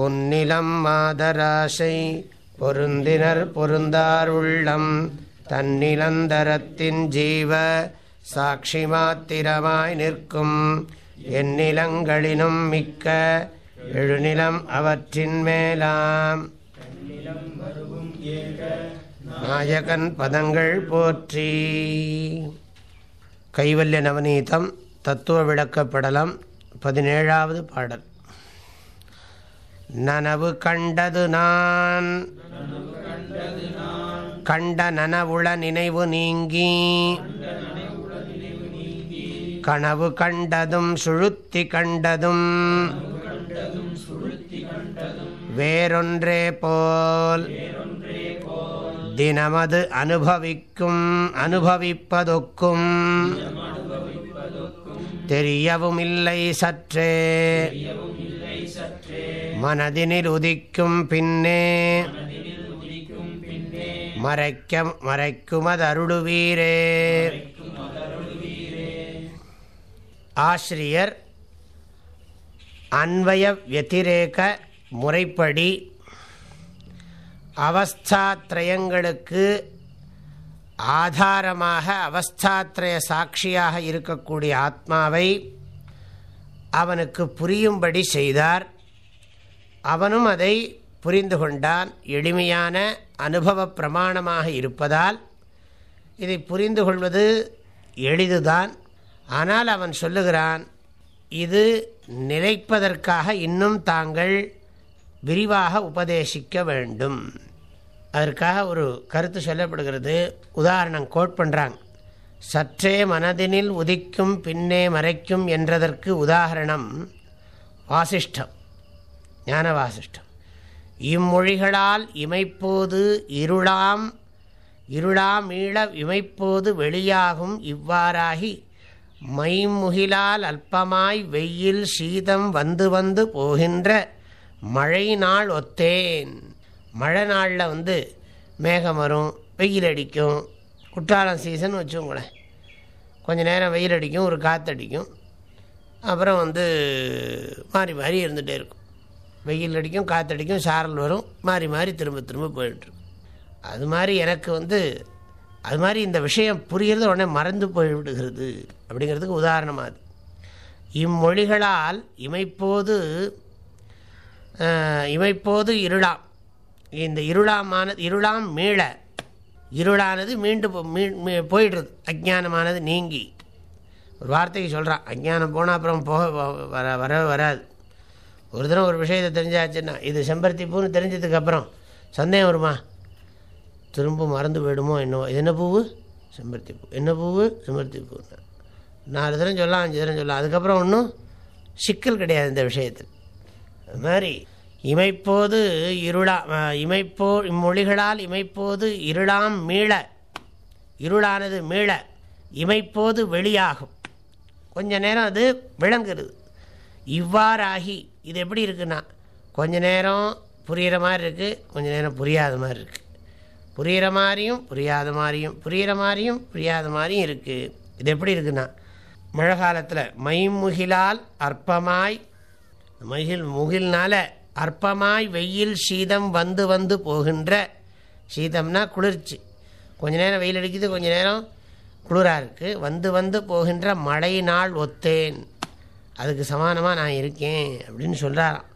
பொன்னிலம் மாதராசை பொருந்தினர் பொருந்தாருள்ளம் தன்னிலந்தரத்தின் ஜீவ சாட்சி மாத்திரமாய் நிற்கும். எந்நிலங்களினும் மிக்க எழுநிலம் அவற்றின் மேலாம். நாயகன் பதங்கள் போற்றி. கைவல்ய நவநீதம் தத்துவ விளக்கப்படலம் பதினேழாவது பாடல். நனவு கண்டது நான். கண்ட நனவுள நினைவு நீங்கி. கனவு கண்டதும் சுழுத்தி கண்டதும். வேறொன்றே போல். தினமது அனுபவிக்கும் அனுபவிப்பதொக்கும். தெரியவும் இல்லை சற்றே. மனதினில் உதிக்கும் பின்னே. மறைக்க மறைக்குமதருளுவீரே ஆசிரியர் அன்வய வத்திரேக முறைப்படி அவஸ்தாத்ரயங்களுக்கு ஆதாரமாக அவஸ்தாத்திரய சாட்சியாக இருக்கக்கூடிய ஆத்மாவை அவனுக்கு புரியும்படி செய்தார். அவனும் அதை புரிந்து கொண்டான். எளிமையான அனுபவ பிரமாணமாக இருப்பதால் இதை புரிந்து கொள்வது எளிதுதான். ஆனால் அவன் சொல்லுகிறான் இது நிலைப்பதற்காக இன்னும் தாங்கள் விரிவாக உபதேசிக்க வேண்டும். அதற்காக ஒரு கருத்து சொல்லப்படுகிறது. உதாரணம் கோட் பண்ணுறாங்க சற்றே மனதினில் உதிக்கும் பின்னே மறைக்கும் என்றதற்கு உதாரணம் வாசிஷ்டம். ஞான வாசிஷ்டம் இம்மொழிகளால் இமைப்போது இருளாம் இருளாம் ஈழ இமைப்போது வெளியாகும் இவ்வாறாகி மைமுகிலால் அல்பமாய் வெயில் சீதம் வந்து வந்து போகின்ற மழை நாள் ஒத்தேன். மழை நாளில் வந்து மேகம் வரும் வெயில் அடிக்கும். குற்றாலம் சீசன் வச்சுக்கோங்களேன். கொஞ்சம் நேரம் வெயில் அடிக்கும் ஒரு காற்றடிக்கும் அப்புறம் வந்து மாறி மாறி இருந்துகிட்டே இருக்கும். வெயில் அடிக்கும் காற்றடிக்கும் சாரல் வரும் மாறி மாறி திரும்ப திரும்ப போயிட்டுருக்கும் அது மாதிரி எனக்கு வந்து அது மாதிரி இந்த விஷயம் புரிகிறது உடனே மறந்து போய்விடுகிறது அப்படிங்கிறதுக்கு உதாரணமாக அது. இம்மொழிகளால் இமைப்போது இமைப்போது இருளாம். இந்த இருளாமானது இருளாம் மீள. இருளானது மீண்டு போயிடுறது. அஜானமானது நீங்கி. ஒரு வார்த்தைக்கு சொல்கிறான் அஜானம் போனால் அப்புறம் போக வர வர வராது. ஒரு தினம் ஒரு விஷயத்தை தெரிஞ்சாச்சுன்னா இது செம்பருத்தி பூன்னு தெரிஞ்சதுக்கப்புறம் சந்தேகம் வருமா? திரும்ப மறந்து போயிடுமோ என்னவோ. இது என்ன பூவு? செம்பருத்தி பூ. என்ன பூவு? செம்பருத்தி பூன்னு நாலு தினம் சொல்லலாம் அஞ்சு தினம் சொல்லலாம். அதுக்கப்புறம் ஒன்றும் சிக்கல் கிடையாது இந்த விஷயத்தில். அது மாதிரி இமைப்போது இருளா இமைப்போ இம்மொழிகளால் இமைப்போது இருளாம் மீள. இருளானது மீள. இமைப்போது வெளியாகும். கொஞ்ச நேரம் அது விளங்குறது. இவ்வாறாகி இது எப்படி இருக்குன்னா கொஞ்ச நேரம் புரிகிற மாதிரி இருக்குது கொஞ்ச நேரம் புரியாத மாதிரி இருக்குது புரிகிற மாதிரியும் புரியாத மாதிரியும் புரிகிற மாதிரியும் புரியாத மாதிரியும் இருக்குது இது எப்படி இருக்குன்னா மழை காலத்தில் மைமுகிலால் அற்பமாய் மகிழ் முகில்னால் அற்பமாய் வெயில் சீதம் வந்து வந்து போகின்ற சீதம்னா குளிர்ச்சி. கொஞ்ச நேரம் வெயில் அடிக்குது கொஞ்ச நேரம் குளிராக இருக்குது வந்து வந்து போகின்ற மழை நாள் ஒத்தேன். அதுக்கு சமானமாக நான் இருக்கேன் அப்படின்னு சொல்கிறாராம்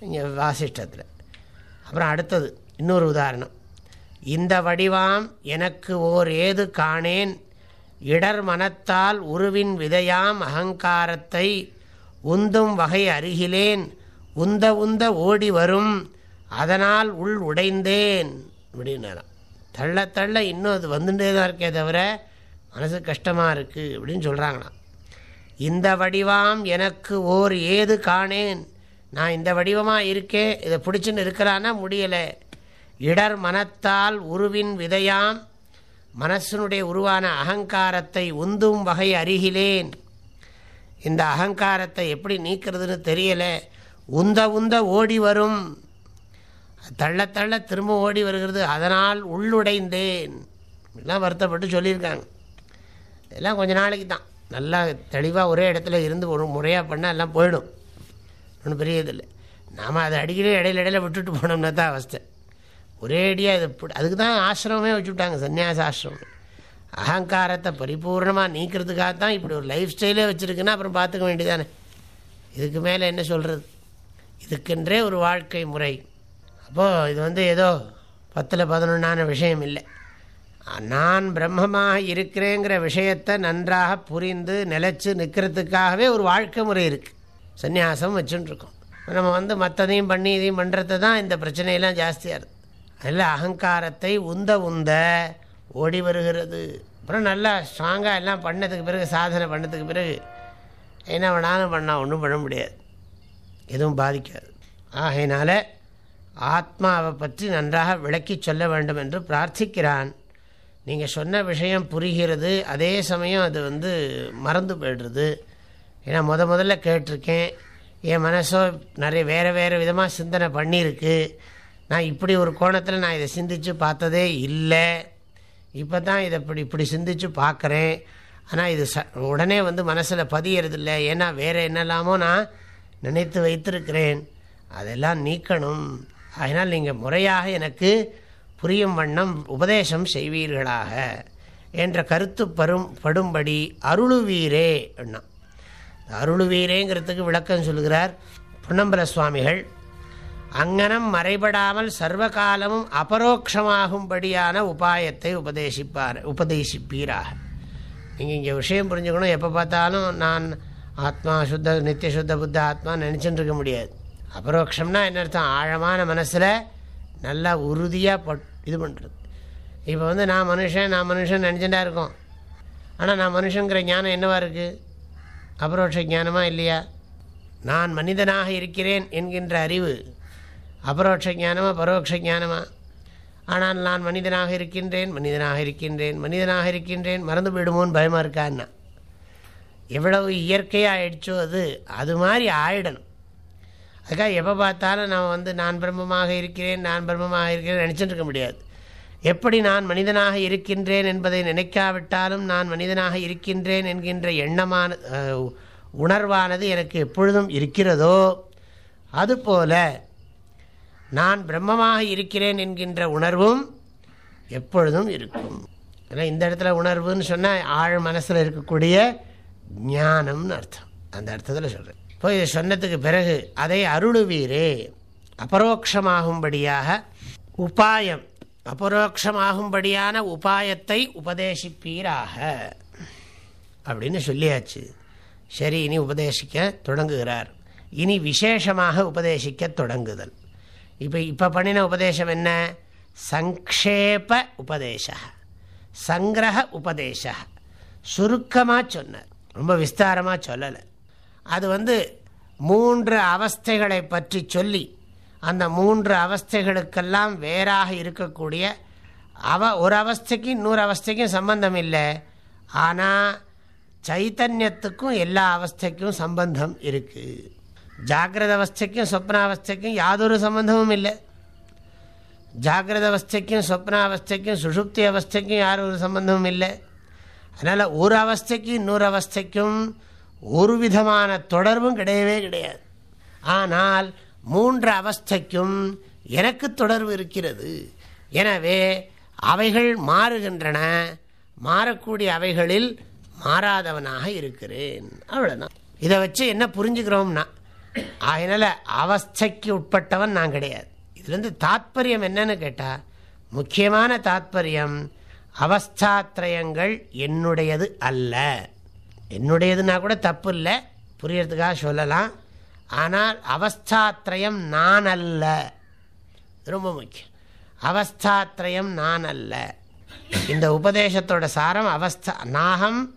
இங்கே வாசிஷ்டத்தில். அப்புறம் அடுத்தது இன்னொரு உதாரணம். இந்த வடிவாம் எனக்கு ஓர் ஏது காணேன். இடர் மனத்தால் உருவின் விதையாம் அகங்காரத்தை உந்தும் வகை அருகிலேன். உந்த உந்த ஓடி வரும். அதனால் உள் உடைந்தேன். அப்படின்னாராம். தள்ள தள்ள இன்னும் அது வந்துட்டே தான் இருக்கே தவிர மனசு கஷ்டமாக இருக்குது அப்படின்னு சொல்கிறாங்களாம் இந்த வடிவாம் எனக்கு ஓர் ஏது காணேன். நான் இந்த வடிவமாக இருக்கேன் இதை பிடிச்சின்னு இருக்கிறான்னா முடியலை. இடர் மனத்தால் உருவின் விதையாம் மனசனுடைய உருவான அகங்காரத்தை உந்தும் வகை அருகிலேன். இந்த அகங்காரத்தை எப்படி நீக்கிறதுன்னு தெரியலை. உந்த உந்த ஓடி வரும். தள்ள தள்ள திரும்ப ஓடி வருகிறது. அதனால் உள்ளுடைந்தேன். எல்லாம் வருத்தப்பட்டு சொல்லியிருக்காங்க. இதெல்லாம் கொஞ்ச நாளைக்கு தான். நல்லா தெளிவாக ஒரே இடத்துல இருந்து ஒரு முறையாக பண்ணால் எல்லாம் போயிடும். ஒன்றும் பெரிய இதில்லை நாம் அதை அடிக்கடி இடையில இடையில விட்டுட்டு போனோம்னா தான் அவஸ்தை ஒரேடியாக இது அதுக்கு தான் ஆசிரமே வச்சுவிட்டாங்க சன்னியாச ஆசிரமம். அகங்காரத்தை பரிபூர்ணமாக நீக்கிறதுக்காக தான் இப்படி ஒரு லைஃப் ஸ்டைலே வச்சுருக்குன்னா அப்புறம் பார்த்துக்க வேண்டியதானே இதுக்கு மேலே என்ன சொல்கிறது இதுக்கென்றே ஒரு வாழ்க்கை முறை. அப்போது இது வந்து ஏதோ பத்தில் பதினொன்றான விஷயம் இல்லை நான் பிரம்மமாக இருக்கிறேங்கிற விஷயத்தை நன்றாக புரிந்து நிலச்சி நிற்கிறதுக்காகவே ஒரு வாழ்க்கை முறை இருக்குது சந்நியாசம் வச்சுட்டுருக்கோம் நம்ம வந்து மற்றதையும் பண்ணி இதையும் பண்ணுறது தான் இந்த பிரச்சனையெல்லாம் ஜாஸ்தியாக இருக்குது அதில் அகங்காரத்தை உந்த உந்த ஓடி வருகிறது. அப்புறம் நல்லா ஸ்ட்ராங்காக எல்லாம் பண்ணதுக்கு பிறகு சாதனை பண்ணதுக்கு பிறகு என்ன வேணாலும் பண்ணால் ஒன்றும் பண்ண முடியாது. எதுவும் பாதிக்காது. ஆகையினால ஆத்மாவை பற்றி நன்றாக விளக்கி சொல்ல வேண்டும் என்று பிரார்த்திக்கிறான். நீங்கள் சொன்ன விஷயம் புரிகிறது. அதே சமயம் அது வந்து மறந்து போய்டுறது. ஏன்னா முத முதல்ல கேட்டிருக்கேன். என் மனசோ நிறைய வேறு வேறு விதமாக சிந்தனை பண்ணியிருக்கு. நான் இப்படி ஒரு கோணத்தில் நான் இதை சிந்தித்து பார்த்ததே இல்லை. இப்போ தான் இதை இப்படி இப்படி சிந்தித்து பார்க்குறேன். ஆனால் இது ச உடனே வந்து மனசில் பதியறதில்லை. ஏன்னா வேறு என்னெல்லாமோ நான் நினைத்து வைத்திருக்கிறேன். அதெல்லாம் நீக்கணும். அதனால் நீங்கள் முறையாக எனக்கு புரியும் வண்ணம் உபதேசம் செய்வீர்களாக என்ற கருத்து பரும் படும்படி அருளுவீரே அண்ணா. அருளுவீரேங்கிறதுக்கு விளக்கம் சொல்கிறார் பொன்னம்பல சுவாமிகள். அங்கனம் மறைபடாமல் சர்வகாலமும் அபரோக்ஷமாகும்படியான உபாயத்தை உபதேசிப்பார் உபதேசிப்பீராக. நீங்கள் இங்கே விஷயம் புரிஞ்சுக்கணும். எப்போ பார்த்தாலும் நான் ஆத்மா சுத்த நித்திய சுத்த புத்த ஆத்மா நினச்சிட்டு இருக்க முடியாது. அபரோக்ஷம்னா என்ன அர்த்தம்? ஆழமான மனசில் நல்லா உறுதியாக பட் இது பண்ணுறது இப்போ வந்து நான் மனுஷன் நான் மனுஷன் நினச்சிட்டா இருக்கோம். ஆனால் நான் மனுஷங்கிற ஞானம் என்னவா இருக்குது அபரோட்ச ஞானமாக இல்லையா? நான் மனிதனாக இருக்கிறேன் என்கின்ற அறிவு அபரோட்ச ஞானமாக பரோட்ச ஞானமாக ஆனால் நான் மனிதனாக இருக்கின்றேன் மனிதனாக இருக்கின்றேன் மனிதனாக இருக்கின்றேன் மறந்து போயிடுமோன்னு பயமாக இருக்கான்னா எவ்வளவு இயற்கையாக ஆயிடுச்சோ அது அது மாதிரி ஆயிடணும். அதுக்காக எப்போ பார்த்தாலும் நான் வந்து நான் பிரம்மமாக இருக்கிறேன் நான் பிரம்மமாக இருக்கிறேன் நினச்சிட்டு இருக்க முடியாது. எப்படி நான் மனிதனாக இருக்கின்றேன் என்பதை நினைக்காவிட்டாலும் நான் மனிதனாக இருக்கின்றேன் என்கின்ற எண்ணமான உணர்வானது எனக்கு எப்பொழுதும் இருக்கிறதோ அதுபோல நான் பிரம்மமாக இருக்கிறேன் என்கின்ற உணர்வும் எப்பொழுதும் இருக்கும். ஏன்னா இந்த இடத்துல உணர்வுன்னு சொன்னால் ஆழ் மனசில் இருக்கக்கூடிய ஞானம்னு அர்த்தம். அந்த அர்த்தத்தில் சொல்கிறேன் இப்போ இதை சொன்னதுக்கு பிறகு அதை அருளுவீரே. அபரோக்ஷமாகும்படியாக உபாயம். அபரோக்ஷமாகும்படியான உபாயத்தை உபதேசிப்பீராக. அப்படின்னு சொல்லியாச்சு. சரி இனி உபதேசிக்க தொடங்குகிறார். இனி விசேஷமாக உபதேசிக்க தொடங்குதல். இப்போ இப்போ பண்ணின உபதேசம் என்ன? சங்கேப உபதேச. சங்கிரக உபதேச. சுருக்கமாக சொன்னார். ரொம்ப விஸ்தாரமாக சொல்லலை. அது வந்து மூன்று அவஸ்தைகளை பற்றி சொல்லி அந்த மூன்று அவஸ்தைகளுக்கெல்லாம் வேறாக இருக்கக்கூடிய அவ ஒரு அவஸ்தைக்கு இன்னொரு அவஸ்தைக்கும் சம்பந்தம் இல்லை. ஆனால் சைத்தன்யத்துக்கும் எல்லா அவஸ்தைக்கும் சம்பந்தம் இருக்குது ஜாகிரத அவஸ்தைக்கும் சொப்னாவஸ்தைக்கும் யாதொரு சம்பந்தமும் இல்லை. ஜாகிரத அவஸ்தைக்கும் சொப்னாவஸ்தைக்கும் சுஷுப்தி அவஸ்தைக்கும் யாரும் ஒரு சம்பந்தமும் இல்லை. அதனால் ஒரு அவஸ்தைக்கும் இன்னொரு அவஸ்தைக்கும் ஒரு விதமான தொடர்பும் கிடையவே கிடையாது. ஆனால் மூன்று அவஸ்தைக்கும் எனக்கு தொடர்பு இருக்கிறது. எனவே அவைகள் மாறுகின்றன. மாறக்கூடிய அவைகளில் மாறாதவனாக இருக்கிறேன். அவ்வளோதான் இதை வச்சு என்ன புரிஞ்சுக்கிறோம்னா அதனால் அவஸ்தைக்கு உட்பட்டவன் நான் கிடையாது. இதுலேருந்து தாத்பரியம் என்னன்னு கேட்டால் முக்கியமான தாத்பரியம் அவஸ்தாத்திரயங்கள் என்னுடையது அல்ல. என்னுடையதுன்னா கூட தப்பு இல்லை. புரியறதுக்காக சொல்லலாம். ஆனால் அவஸ்தாத்திரயம் நான் அல்ல. ரொம்ப முக்கியம். அவஸ்தாத்திரயம் நான் அல்ல. இந்த உபதேசத்தோட சாரம் அவஸ்தா நாகம்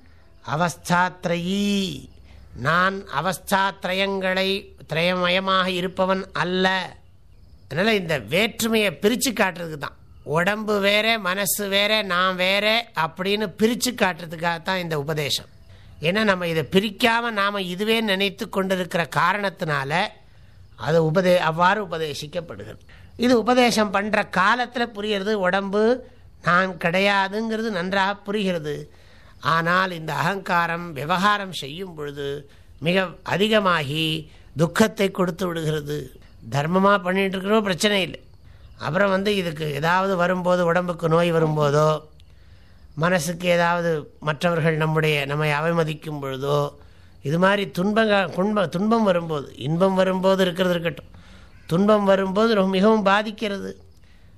அவஸ்தாத்ரயி. நான் அவஸ்தாத்திரயங்களை திரயமயமாக இருப்பவன் அல்ல. அதனால் இந்த வேற்றுமையை பிரித்து காட்டுறதுக்கு தான் உடம்பு வேற மனசு வேற நான் வேற அப்படின்னு பிரித்து காட்டுறதுக்காகத்தான் இந்த உபதேசம். ஏன்னா நம்ம இதை பிரிக்காமல் நாம் இதுவே நினைத்து கொண்டிருக்கிற காரணத்தினால அது உபதே அவ்வாறு உபதேசிக்கப்படுகிறது. இது உபதேசம் பண்ணுற காலத்தில் புரிகிறது உடம்பு நான் கிடையாதுங்கிறது நன்றாக புரிகிறது. ஆனால் இந்த அகங்காரம் விவகாரம் செய்யும் பொழுது மிக அதிகமாகி துக்கத்தை கொடுத்து விடுகிறது. தர்மமாக பண்ணிகிட்டு இருக்கிறோம் பிரச்சனை இல்லை. அப்புறம் வந்து இதுக்கு ஏதாவது வரும்போது உடம்புக்கு நோய் வரும்போதோ மனசுக்கு ஏதாவது மற்றவர்கள் நம்முடைய நம்மை அவமதிக்கும் பொழுதோ இது மாதிரி துன்பங்க குன்ப துன்பம் வரும்போது இன்பம் வரும்போது இருக்கிறது இருக்கட்டும். துன்பம் வரும்போது ரொம்ப மிகவும் பாதிக்கிறது.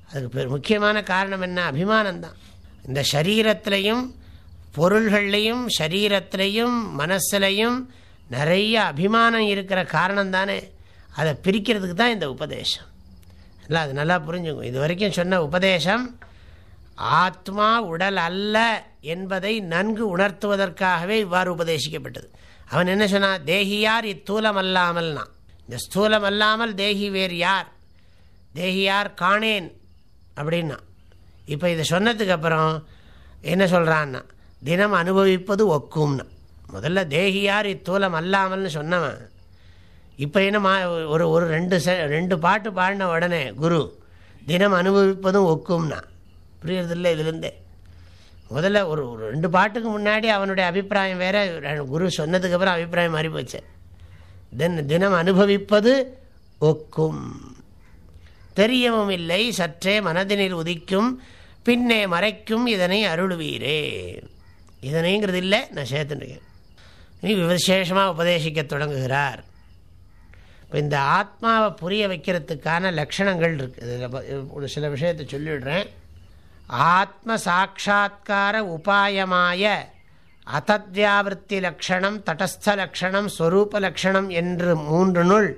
அதுக்கு பெரு முக்கியமான காரணம் என்ன? அபிமானம்தான். இந்த சரீரத்திலையும் பொருள்கள்லையும் சரீரத்திலையும் மனசுலையும் நிறைய அபிமானம் இருக்கிற காரணம் தானே அதை பிரிக்கிறதுக்கு தான் இந்த உபதேசம். இல்லை அது நல்லா புரிஞ்சுக்கும் இது வரைக்கும் சொன்ன உபதேசம் ஆத்மா உடல் அல்ல என்பதை நன்கு உணர்த்துவதற்காகவே இவ்வாறு உபதேசிக்கப்பட்டது. அவன் என்ன சொன்னான் தேகியார் இத்தூலம் அல்லாமல்னா. இந்த ஸ்தூலம் அல்லாமல் தேகி வேறு யார்? தேகியார் காணேன். அப்படின்னா இப்போ இதை சொன்னதுக்கு அப்புறம் என்ன சொல்கிறான்னா தினம் அனுபவிப்பது ஒக்கும்னா. முதல்ல தேகியார் இத்தூலம் அல்லாமல்னு சொன்னவன் இப்போ என்ன ஒரு ஒரு ரெண்டு செ ரெண்டு பாட்டு பாடின உடனே குரு தினம் அனுபவிப்பதும் ஒக்கும்னா. புரியறதில்லை இதுலேருந்தே. முதல்ல ஒரு ரெண்டு பாட்டுக்கு முன்னாடி அவனுடைய அபிப்பிராயம் வேற குரு சொன்னதுக்கப்புறம் அபிப்பிராயம் மாறி போச்சு தென் தினம் அனுபவிப்பது ஒக்கும். தெரியவும் இல்லை சற்றே மனதினில் உதிக்கும் பின்னே மறைக்கும் இதனை அருள்வீரே. இதனைங்கிறது இல்லை நான் சேர்த்துருக்கேன் இனி விசேஷமாக உபதேசிக்க தொடங்குகிறார். இப்போ இந்த ஆத்மாவை புரிய வைக்கிறதுக்கான லட்சணங்கள் இருக்குது ஒரு சில விஷயத்தை சொல்லிவிடுறேன் ஆத்ம சாட்சா்கார உபாயமாய அத்தத்யாவிருத்தி லக்ஷணம் தடஸ்த லக்ஷணம் ஸ்வரூப லக்ஷணம் என்று மூன்று நூல்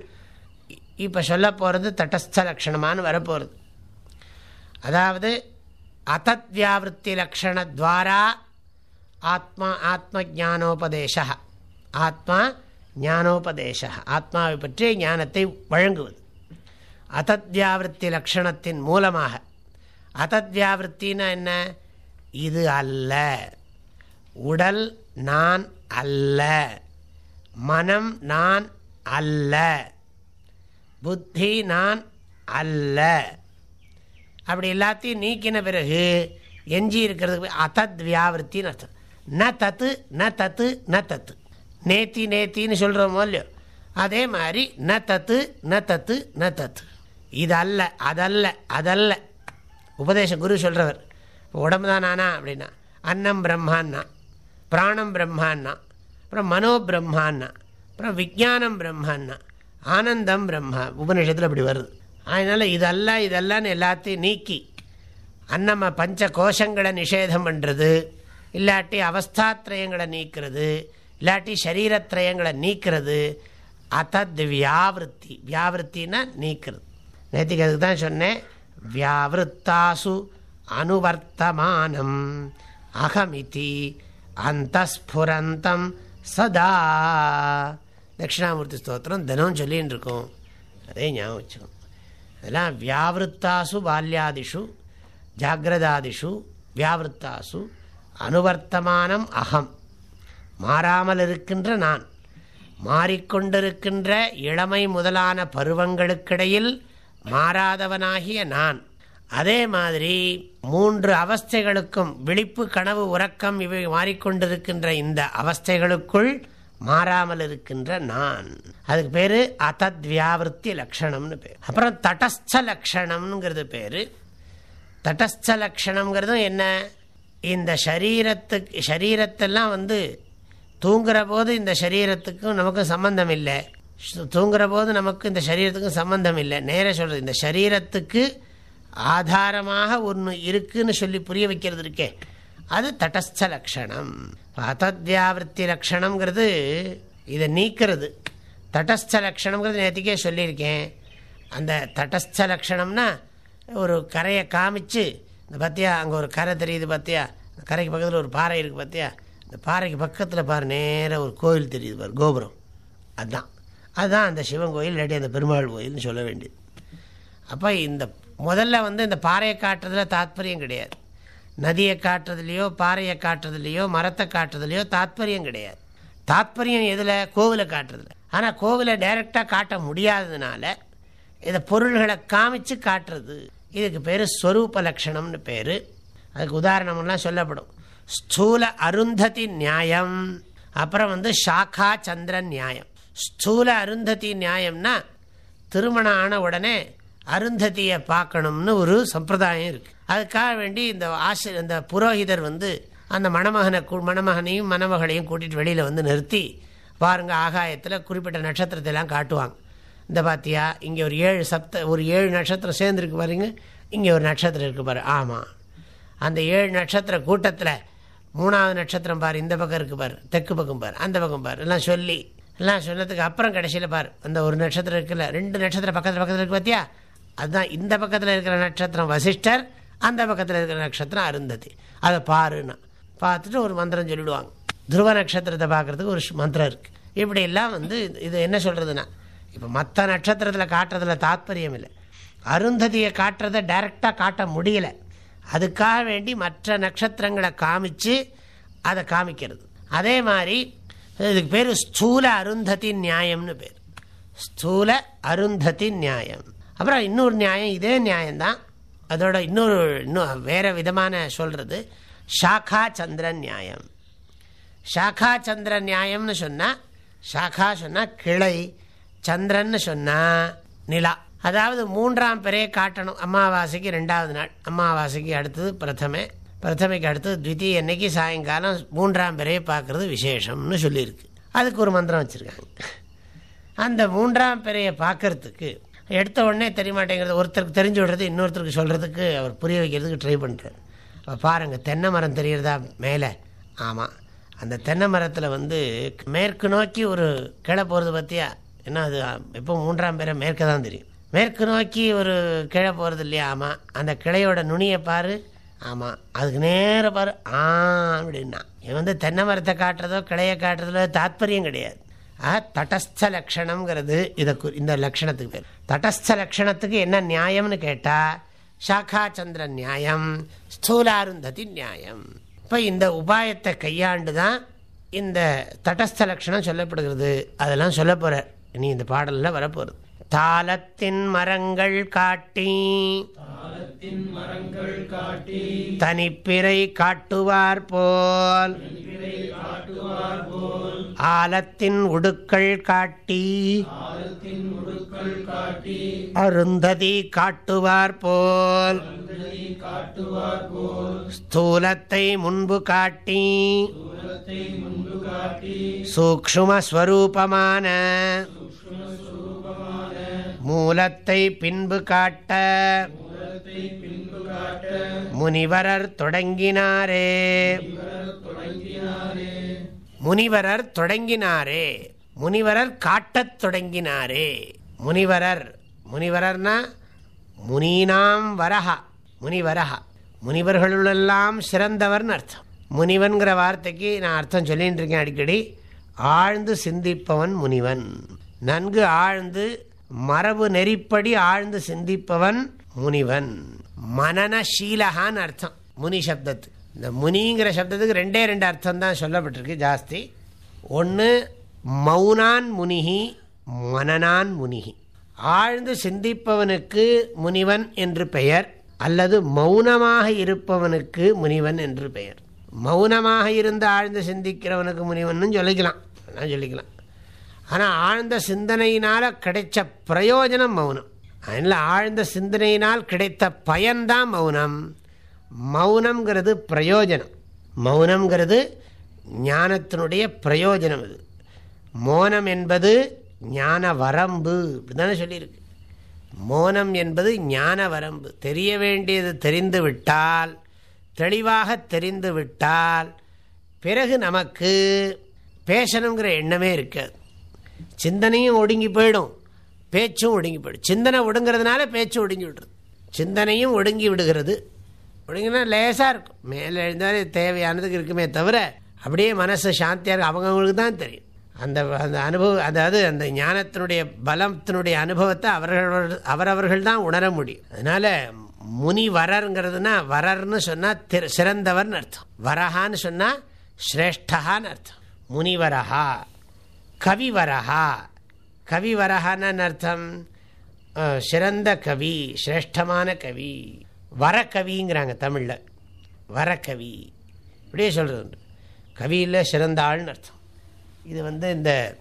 இப்போ சொல்ல போகிறது தடஸ்த லக்ஷணமானு வரப்போகிறது அதாவது அத்தத்வியாவிருத்தி லக்ஷணத்வாரா ஆத்மா ஆத்ம ஜானோபதேச ஆத்மா ஞானோபதேச. ஆத்மாவை பற்றிய ஞானத்தை வழங்குவது. அத்தத்யாவிருத்தி லக்ஷணத்தின் மூலமாக. அத்தத்யாவிருத்தின்னா என்ன? இது அல்ல. உடல் நான் அல்ல. மனம் நான் அல்ல. புத்தி நான் அல்ல. அப்படி எல்லாத்தையும் நீக்கின பிறகு எஞ்சி இருக்கிறதுக்கு அத்தத் வியாவிருத்தின்னு அர்த்தம். ந தத்து ந தத்து ந தத்து. நேத்தி நேத்தின்னு சொல்கிறோமோ இல்லையோ? அதே மாதிரி ந தத்து ந தத்து ந தத்து. இது அல்ல அதல்ல அதல்ல. உபதேசம் குரு சொல்கிறவர் இப்போ உடம்பு தான் நானா அப்படின்னா அன்னம் பிரம்மான்னா பிராணம் பிரம்மான்னா அப்புறம் மனோ பிரம்மான்னா அப்புறம் விஜானம் பிரம்மான்னா ஆனந்தம் பிரம்மா உபநிஷத்தில் அப்படி வருது. அதனால் இதெல்லாம் இதெல்லாம்னு எல்லாத்தையும் நீக்கி அன்னம பஞ்ச கோஷங்களை நிஷேதம் பண்ணுறது இல்லாட்டி அவஸ்தாத்திரயங்களை நீக்கிறது இல்லாட்டி சரீரத்திரயங்களை நீக்கிறது அத்தத் வியாவிருத்தி. வியாவிருத்தின்னா நீக்கிறது. நேற்றுக்கு அதுக்கு தான் சொன்னேன் வியாவிருத்தாசு அனுவர்த்தமானம் அகமிதி அந்தஸ்புரந்தம் சதா. தட்சிணாமூர்த்தி ஸ்தோத்திரம் தினம் சொல்லின்னு இருக்கோம். அதே ஞாபகம் வச்சுக்கோம் அதெல்லாம் வியாவிருத்தாசு பால்யாதிஷு ஜாகிரதாதிஷு வியாவிருத்தாசு அனுவர்த்தமானம் அகம். மாறாமல் இருக்கின்ற நான். மாறிக்கொண்டிருக்கின்ற இளமை முதலான பருவங்களுக்கிடையில் மாறாதவனாகிய நான். அதே மாதிரி மூன்று அவஸ்தைகளுக்கும் விழிப்பு கனவு உறக்கம் இவை மாறிக்கொண்டிருக்கின்ற இந்த அவஸ்தைகளுக்குள் மாறாமல் இருக்கின்ற நான். அதுக்கு பேரு அத்தத் வியாவிருத்தி லட்சணம்னு பேர். அப்புறம் தடஸ்த லட்சணம்ங்கிறது பேரு. தடஸ்த லட்சணம்ங்கிறதும் என்ன? இந்த சரீரத்துக்கு சரீரத்தெல்லாம் வந்து தூங்குற போது இந்த சரீரத்துக்கும் நமக்கும் சம்பந்தம் இல்லை தூங்குற போது நமக்கு இந்த சரீரத்துக்கும் சம்பந்தம் இல்லை நேராக சொல்கிறது இந்த சரீரத்துக்கு ஆதாரமாக ஒன்று இருக்குன்னு சொல்லி புரிய வைக்கிறது இருக்கே. அது தடஸ்த லக்ஷணம். அத்தத்யாவிருத்தி லக்ஷணம்ங்கிறது இதை நீக்கிறது. தடஸ்த லக்ஷணம்ங்கிறது நேற்றுக்கே சொல்லியிருக்கேன். அந்த தடஸ்த லக்ஷணம்னா ஒரு கரையை காமிச்சு இந்த பார்த்தியா அங்கே ஒரு கரை தெரியுது பார்த்தியா கரைக்கு பக்கத்தில் ஒரு பாறை இருக்குது பார்த்தியா இந்த பாறைக்கு பக்கத்தில் பாரு நேராக ஒரு கோயில் தெரியுது பாரு கோபுரம். அதுதான் அதுதான் அந்த சிவன் கோயில் இல்லாட்டி அந்த பெருமாள் கோயில்னு சொல்ல வேண்டியது. அப்போ இந்த முதல்ல வந்து இந்த பாறையை காட்டுறதுல தாத்பரியம் கிடையாது. நதியை காட்டுறதுலையோ பாறையை காட்டுறதுலையோ மரத்தை காட்டுறதுலையோ தாத்பரியம் கிடையாது. தாத்பரியம் எதில்? கோவிலை காட்டுறதுல. ஆனால் கோவிலை டைரெக்டாக காட்ட முடியாததுனால இதை பொருள்களை காமிச்சு காட்டுறது. இதுக்கு பேர் ஸ்வரூப லக்ஷணம்னு பேர். அதுக்கு உதாரணம்லாம் சொல்லப்படும். ஸ்தூல அருந்ததி நியாயம். அப்புறம் வந்து ஷாக்கா சந்திரன் நியாயம். ஸ்தூல அருந்ததி நியாயம்னா திருமணம் ஆன உடனே அருந்ததியை பார்க்கணும்னு ஒரு சம்பிரதாயம் இருக்குது அதுக்காக வேண்டி இந்த ஆசிர இந்த புரோகிதர் வந்து அந்த மணமகனை கூ- மணமகனையும் மணமகளையும் கூட்டிகிட்டு வெளியில் வந்து நிறுத்தி பாருங்க ஆகாயத்தில் குறிப்பிட்ட நட்சத்திரத்தை எல்லாம் காட்டுவாங்க. இந்த பாத்தியா இங்கே ஒரு ஏழு சப்த ஒரு ஏழு நட்சத்திரம் சேர்ந்துருக்கு பாருங்க இங்கே ஒரு நட்சத்திரம் இருக்குது பாரு. ஆமாம் அந்த ஏழு நட்சத்திர கூட்டத்தில் மூணாவது நட்சத்திரம் பார் இந்த பக்கம் இருக்கு பார் தெற்கு பக்கம் பார் அந்த பக்கம் பார் எல்லாம் சொல்லி எல்லாம் சொன்னதுக்கு அப்புறம் கடைசியில் பார் அந்த ஒரு நட்சத்திரம் இருக்குல்ல ரெண்டு நட்சத்திரம் பக்கத்தில் பக்கத்தில் இருக்குது பார்த்தியா அதுதான் இந்த பக்கத்தில் இருக்கிற நட்சத்திரம் வசிஷ்டர் அந்த பக்கத்தில் இருக்கிற நட்சத்திரம் அருந்ததி. அதை பாருன்னா பார்த்துட்டு ஒரு மந்திரம் சொல்லிடுவாங்க. துருவ நட்சத்திரத்தை பார்க்கறதுக்கு ஒரு மந்திரம் இருக்குது இப்படியெல்லாம் வந்து இது- என்ன சொல்கிறதுனா இப்போ மற்ற நட்சத்திரத்தில் காட்டுறதுல தாத்பரியம் இல்லை. அருந்ததியை காட்டுறதை டைரெக்டாக காட்ட முடியலை. அதுக்காக வேண்டி மற்ற நட்சத்திரங்களை காமிச்சு அதை காமிக்கிறது. அதே மாதிரி இதுக்கு பேர் ஸ்தூல அருந்ததி நியாயம்னு பேர். ஸ்தூல அருந்ததி நியாயம். அப்புறம் இன்னொரு நியாயம் இதே நியாயம்தான். அதோட இன்னொரு இன்னும் வேறு விதமான சொல்கிறது ஷாக்கா சந்திர நியாயம். ஷாக்கா சந்திர நியாயம்னு சொன்னால் ஷாக்கா சொன்னால் கிளை சந்திரன்னு சொன்னால் நிலா. அதாவது மூன்றாம் பிறையை காட்டணும். அமாவாசைக்கு ரெண்டாவது நாள். அமாவாசைக்கு அடுத்தது பிரதமை. பிரதமைக்கு அடுத்தது த்வித்தீய அன்னைக்கு சாயங்காலம் மூன்றாம் பிறையை பார்க்குறது விசேஷம்னு சொல்லியிருக்கு. அதுக்கு ஒரு மந்திரம் வச்சுருக்காங்க. அந்த மூன்றாம் பிறையை பார்க்கறதுக்கு எடுத்த உடனே தெரிய மாட்டேங்கிறது. ஒருத்தருக்கு தெரிஞ்சு விடுறது இன்னொருத்தருக்கு சொல்கிறதுக்கு அவர் புரிய வைக்கிறதுக்கு ட்ரை பண்ணுறார் அப்போ பாருங்கள் தென்னை மரம் தெரிகிறதா மேலே? ஆமாம் அந்த தென்னை மரத்தில் வந்து மேற்கு நோக்கி ஒரு கிளை போகிறது பற்றியா ஏன்னா அது எப்போ மூன்றாம் பேரை மேற்க தான் தெரியும். மேற்கு நோக்கி ஒரு கிளை போகிறது இல்லையா? ஆமாம் அந்த கிளையோட நுனியை பாரு. ஆமாம் அதுக்கு நேரம் பாரு. ஆ அப்படின்னா. இவன் வந்து தென்னை மரத்தை காட்டுறதோ கிளையை காட்டுறதோ தாத்பரியம் கிடையாது. ஆ தடஸ்த லக்ஷணம்ங்கிறது இதை இந்த லக்ஷணத்துக்கு பேர். தடஸ்த லக்ஷணத்துக்கு என்ன நியாயம்னு கேட்டால் சாக்காச்சந்திர நியாயம் ஸ்தூலாருந்ததி நியாயம். இப்போ இந்த உபாயத்தை கையாண்டு தான் இந்த தடஸ்த லக்ஷணம் சொல்லப்படுகிறது. அதெல்லாம் சொல்ல போகிறார் இனி இந்த பாடலில் வரப்போகிறது தாளத்தின் மரங்கள் காட்டி தனிப்பிறை காட்டுவார் போல். ஆலத்தின் உடுக்கள் காட்டி அருந்ததி காட்டுவார் போல். ஸ்தூலத்தை முன்பு காட்டி சூக்ஷ்மஸ்வரூபமான மூலத்தை பின்பு காட்ட. முனிவரர் தொடங்கினாரே. முனிவரர் தொடங்கினாரே. முனிவரர் காட்டத் தொடங்கினாரே. முனிவரர் முனிவரர்னா முனீனாம் வரஹா முனிவரஹா. முனிவர்களுள்ளெல்லாம் சிறந்தவர்னு அர்த்தம். முனிவன்கிற வார்த்தைக்கு நான் அர்த்தம் சொல்லிகிட்டு இருக்கேன் அடிக்கடி. ஆழ்ந்து சிந்திப்பவன் முனிவன். நன்கு ஆழ்ந்து மரபு நெறிப்படி ஆழ்ந்து சிந்திப்பவன் முனிவன். மனநசீலகான்னு அர்த்தம். முனி சப்தத்து. இந்த முனிங்கிற சப்தத்துக்கு ரெண்டே ரெண்டு அர்த்தம் தான் சொல்லப்பட்டிருக்கு ஜாஸ்தி. ஒன்று மௌனான் முனிகி மனநான் முனிகி. ஆழ்ந்து சிந்திப்பவனுக்கு முனிவன் என்று பெயர் அல்லது மௌனமாக இருப்பவனுக்கு முனிவன் என்று பெயர். மௌனமாக இருந்து ஆழ்ந்து சிந்திக்கிறவனுக்கு முனிவன் சொல்லிக்கலாம். சொல்லிக்கலாம். ஆனால் ஆழ்ந்த சிந்தனையினால் கிடைச்ச பிரயோஜனம் மௌனம். அதனால் ஆழ்ந்த சிந்தனையினால் கிடைத்த பயன்தான் மௌனம். மௌனம்ங்கிறது பிரயோஜனம். மௌனம்ங்கிறது ஞானத்தினுடைய பிரயோஜனம் இது மோனம் என்பது ஞான வரம்பு. இப்படிதானே சொல்லியிருக்கு. மோனம் என்பது ஞான வரம்பு. தெரிய வேண்டியது தெரிந்து விட்டால் தெளிவாக தெரிந்து விட்டால் பிறகு நமக்கு பேசணுங்கிற எண்ணமே இருக்காது. சிந்தனையும் ஒடுங்கி போயிடும். பேச்சும் ஒடுங்கி போயிடும். சிந்தனை ஒடுங்கிறதுனால பேச்சு ஒடுங்கி விடுறது சிந்தனையும் ஒடுங்கி விடுகிறது. ஒடுங்கினா லேசாக இருக்கும். மேலே எழுந்தாலே தேவையானதுக்கு இருக்குமே தவிர அப்படியே மனசு சாந்தியாக இருக்கும் அவங்கவுங்களுக்கு தான் தெரியும். அந்த அந்த அனுபவம் அதாவது அந்த ஞானத்தினுடைய பலத்தினுடைய அனுபவத்தை அவர்கள் அவரவர்கள் தான் உணர முடியும். அதனால் முனி வரருங்கிறதுனா வரர்னு சொன்னால் சிறந்தவர்னு அர்த்தம். வரஹான்னு சொன்னால் ஸ்ரேஷ்டஹான்னு அர்த்தம். முனிவரஹா. கவிவரஹா. கவிவரஹான்னு அர்த்தம் சிறந்த கவி சிரேஷ்டமான கவி. வரக்கவிங்கிறாங்க தமிழில். வரக்கவி. இப்படியே சொல்கிறது உண்டு. கவியில் சிறந்த ஆள்னு அர்த்தம். இது வந்து இந்த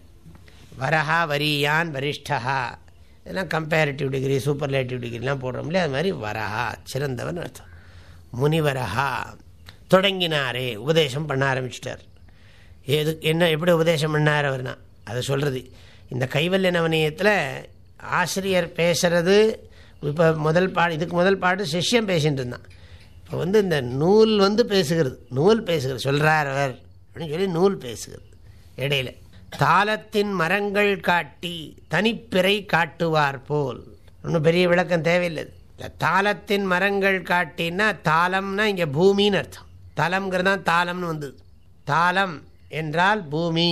வரஹா வரியான் வரிஷ்டஹா. இதெல்லாம் கம்பேரிட்டிவ் டிகிரி சூப்பர்லேட்டிவ் டிகிரிலாம் போடுறோம் இல்லையா? அது மாதிரி வரஹா சிறந்தவன் அர்த்தம். முனிவரஹா. தொடங்கினாரே உபதேசம் பண்ண ஆரம்பிச்சிட்டார். எது என்ன எப்படி உபதேசம் பண்ணார் அவர்னா? அதை சொல்கிறது இந்த கைவல்ய நவனியத்தில் ஆசிரியர் பேசுறது இப்போ முதல் பாடு இதுக்கு முதல் பாடு சிஷ்யம் பேசிகிட்டு இருந்தான். இப்போ வந்து இந்த நூல் வந்து பேசுகிறது நூல் பேசுகிறது. சொல்கிறார் அவர் அப்படின்னு சொல்லி நூல் பேசுகிறது இடையில. தாளத்தின் மரங்கள் காட்டி தனிப்பிறை காட்டுவார் போல். ஒன்றும் பெரிய விளக்கம் தேவையில்லை. இந்த தாளத்தின் மரங்கள் காட்டின்னா தாளம்னா இங்கே பூமின்னு அர்த்தம். தலம்ங்கிறது தான் தாளம்னு வந்தது. தாளம் என்றால் பூமி.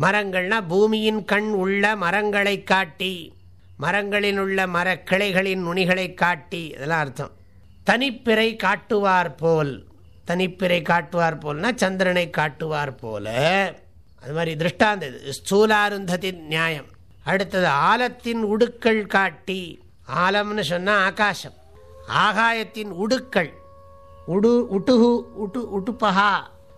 மரங்கள்னா பூமியின் கண் உள்ள மரங்களை காட்டி மரங்களில் உள்ள மர கிளைகளின் நுனிகளை காட்டி இதெல்லாம் அர்த்தம். தனிப்பிறை காட்டுவார் போல் தனிப்பிறை காட்டுவார் போல்னா சந்திரனை காட்டுவார் போல. அது மாதிரி திருஷ்டாந்த இது. ஸ்தூலாருந்ததின் நியாயம். அடுத்தது ஆலத்தின் உடுக்கள் காட்டி ஆலம்னு சொன்னால் ஆகாசம். ஆகாயத்தின் உடுக்கள் உடு உட்டுஹு உட்டு உட்டுப்பஹா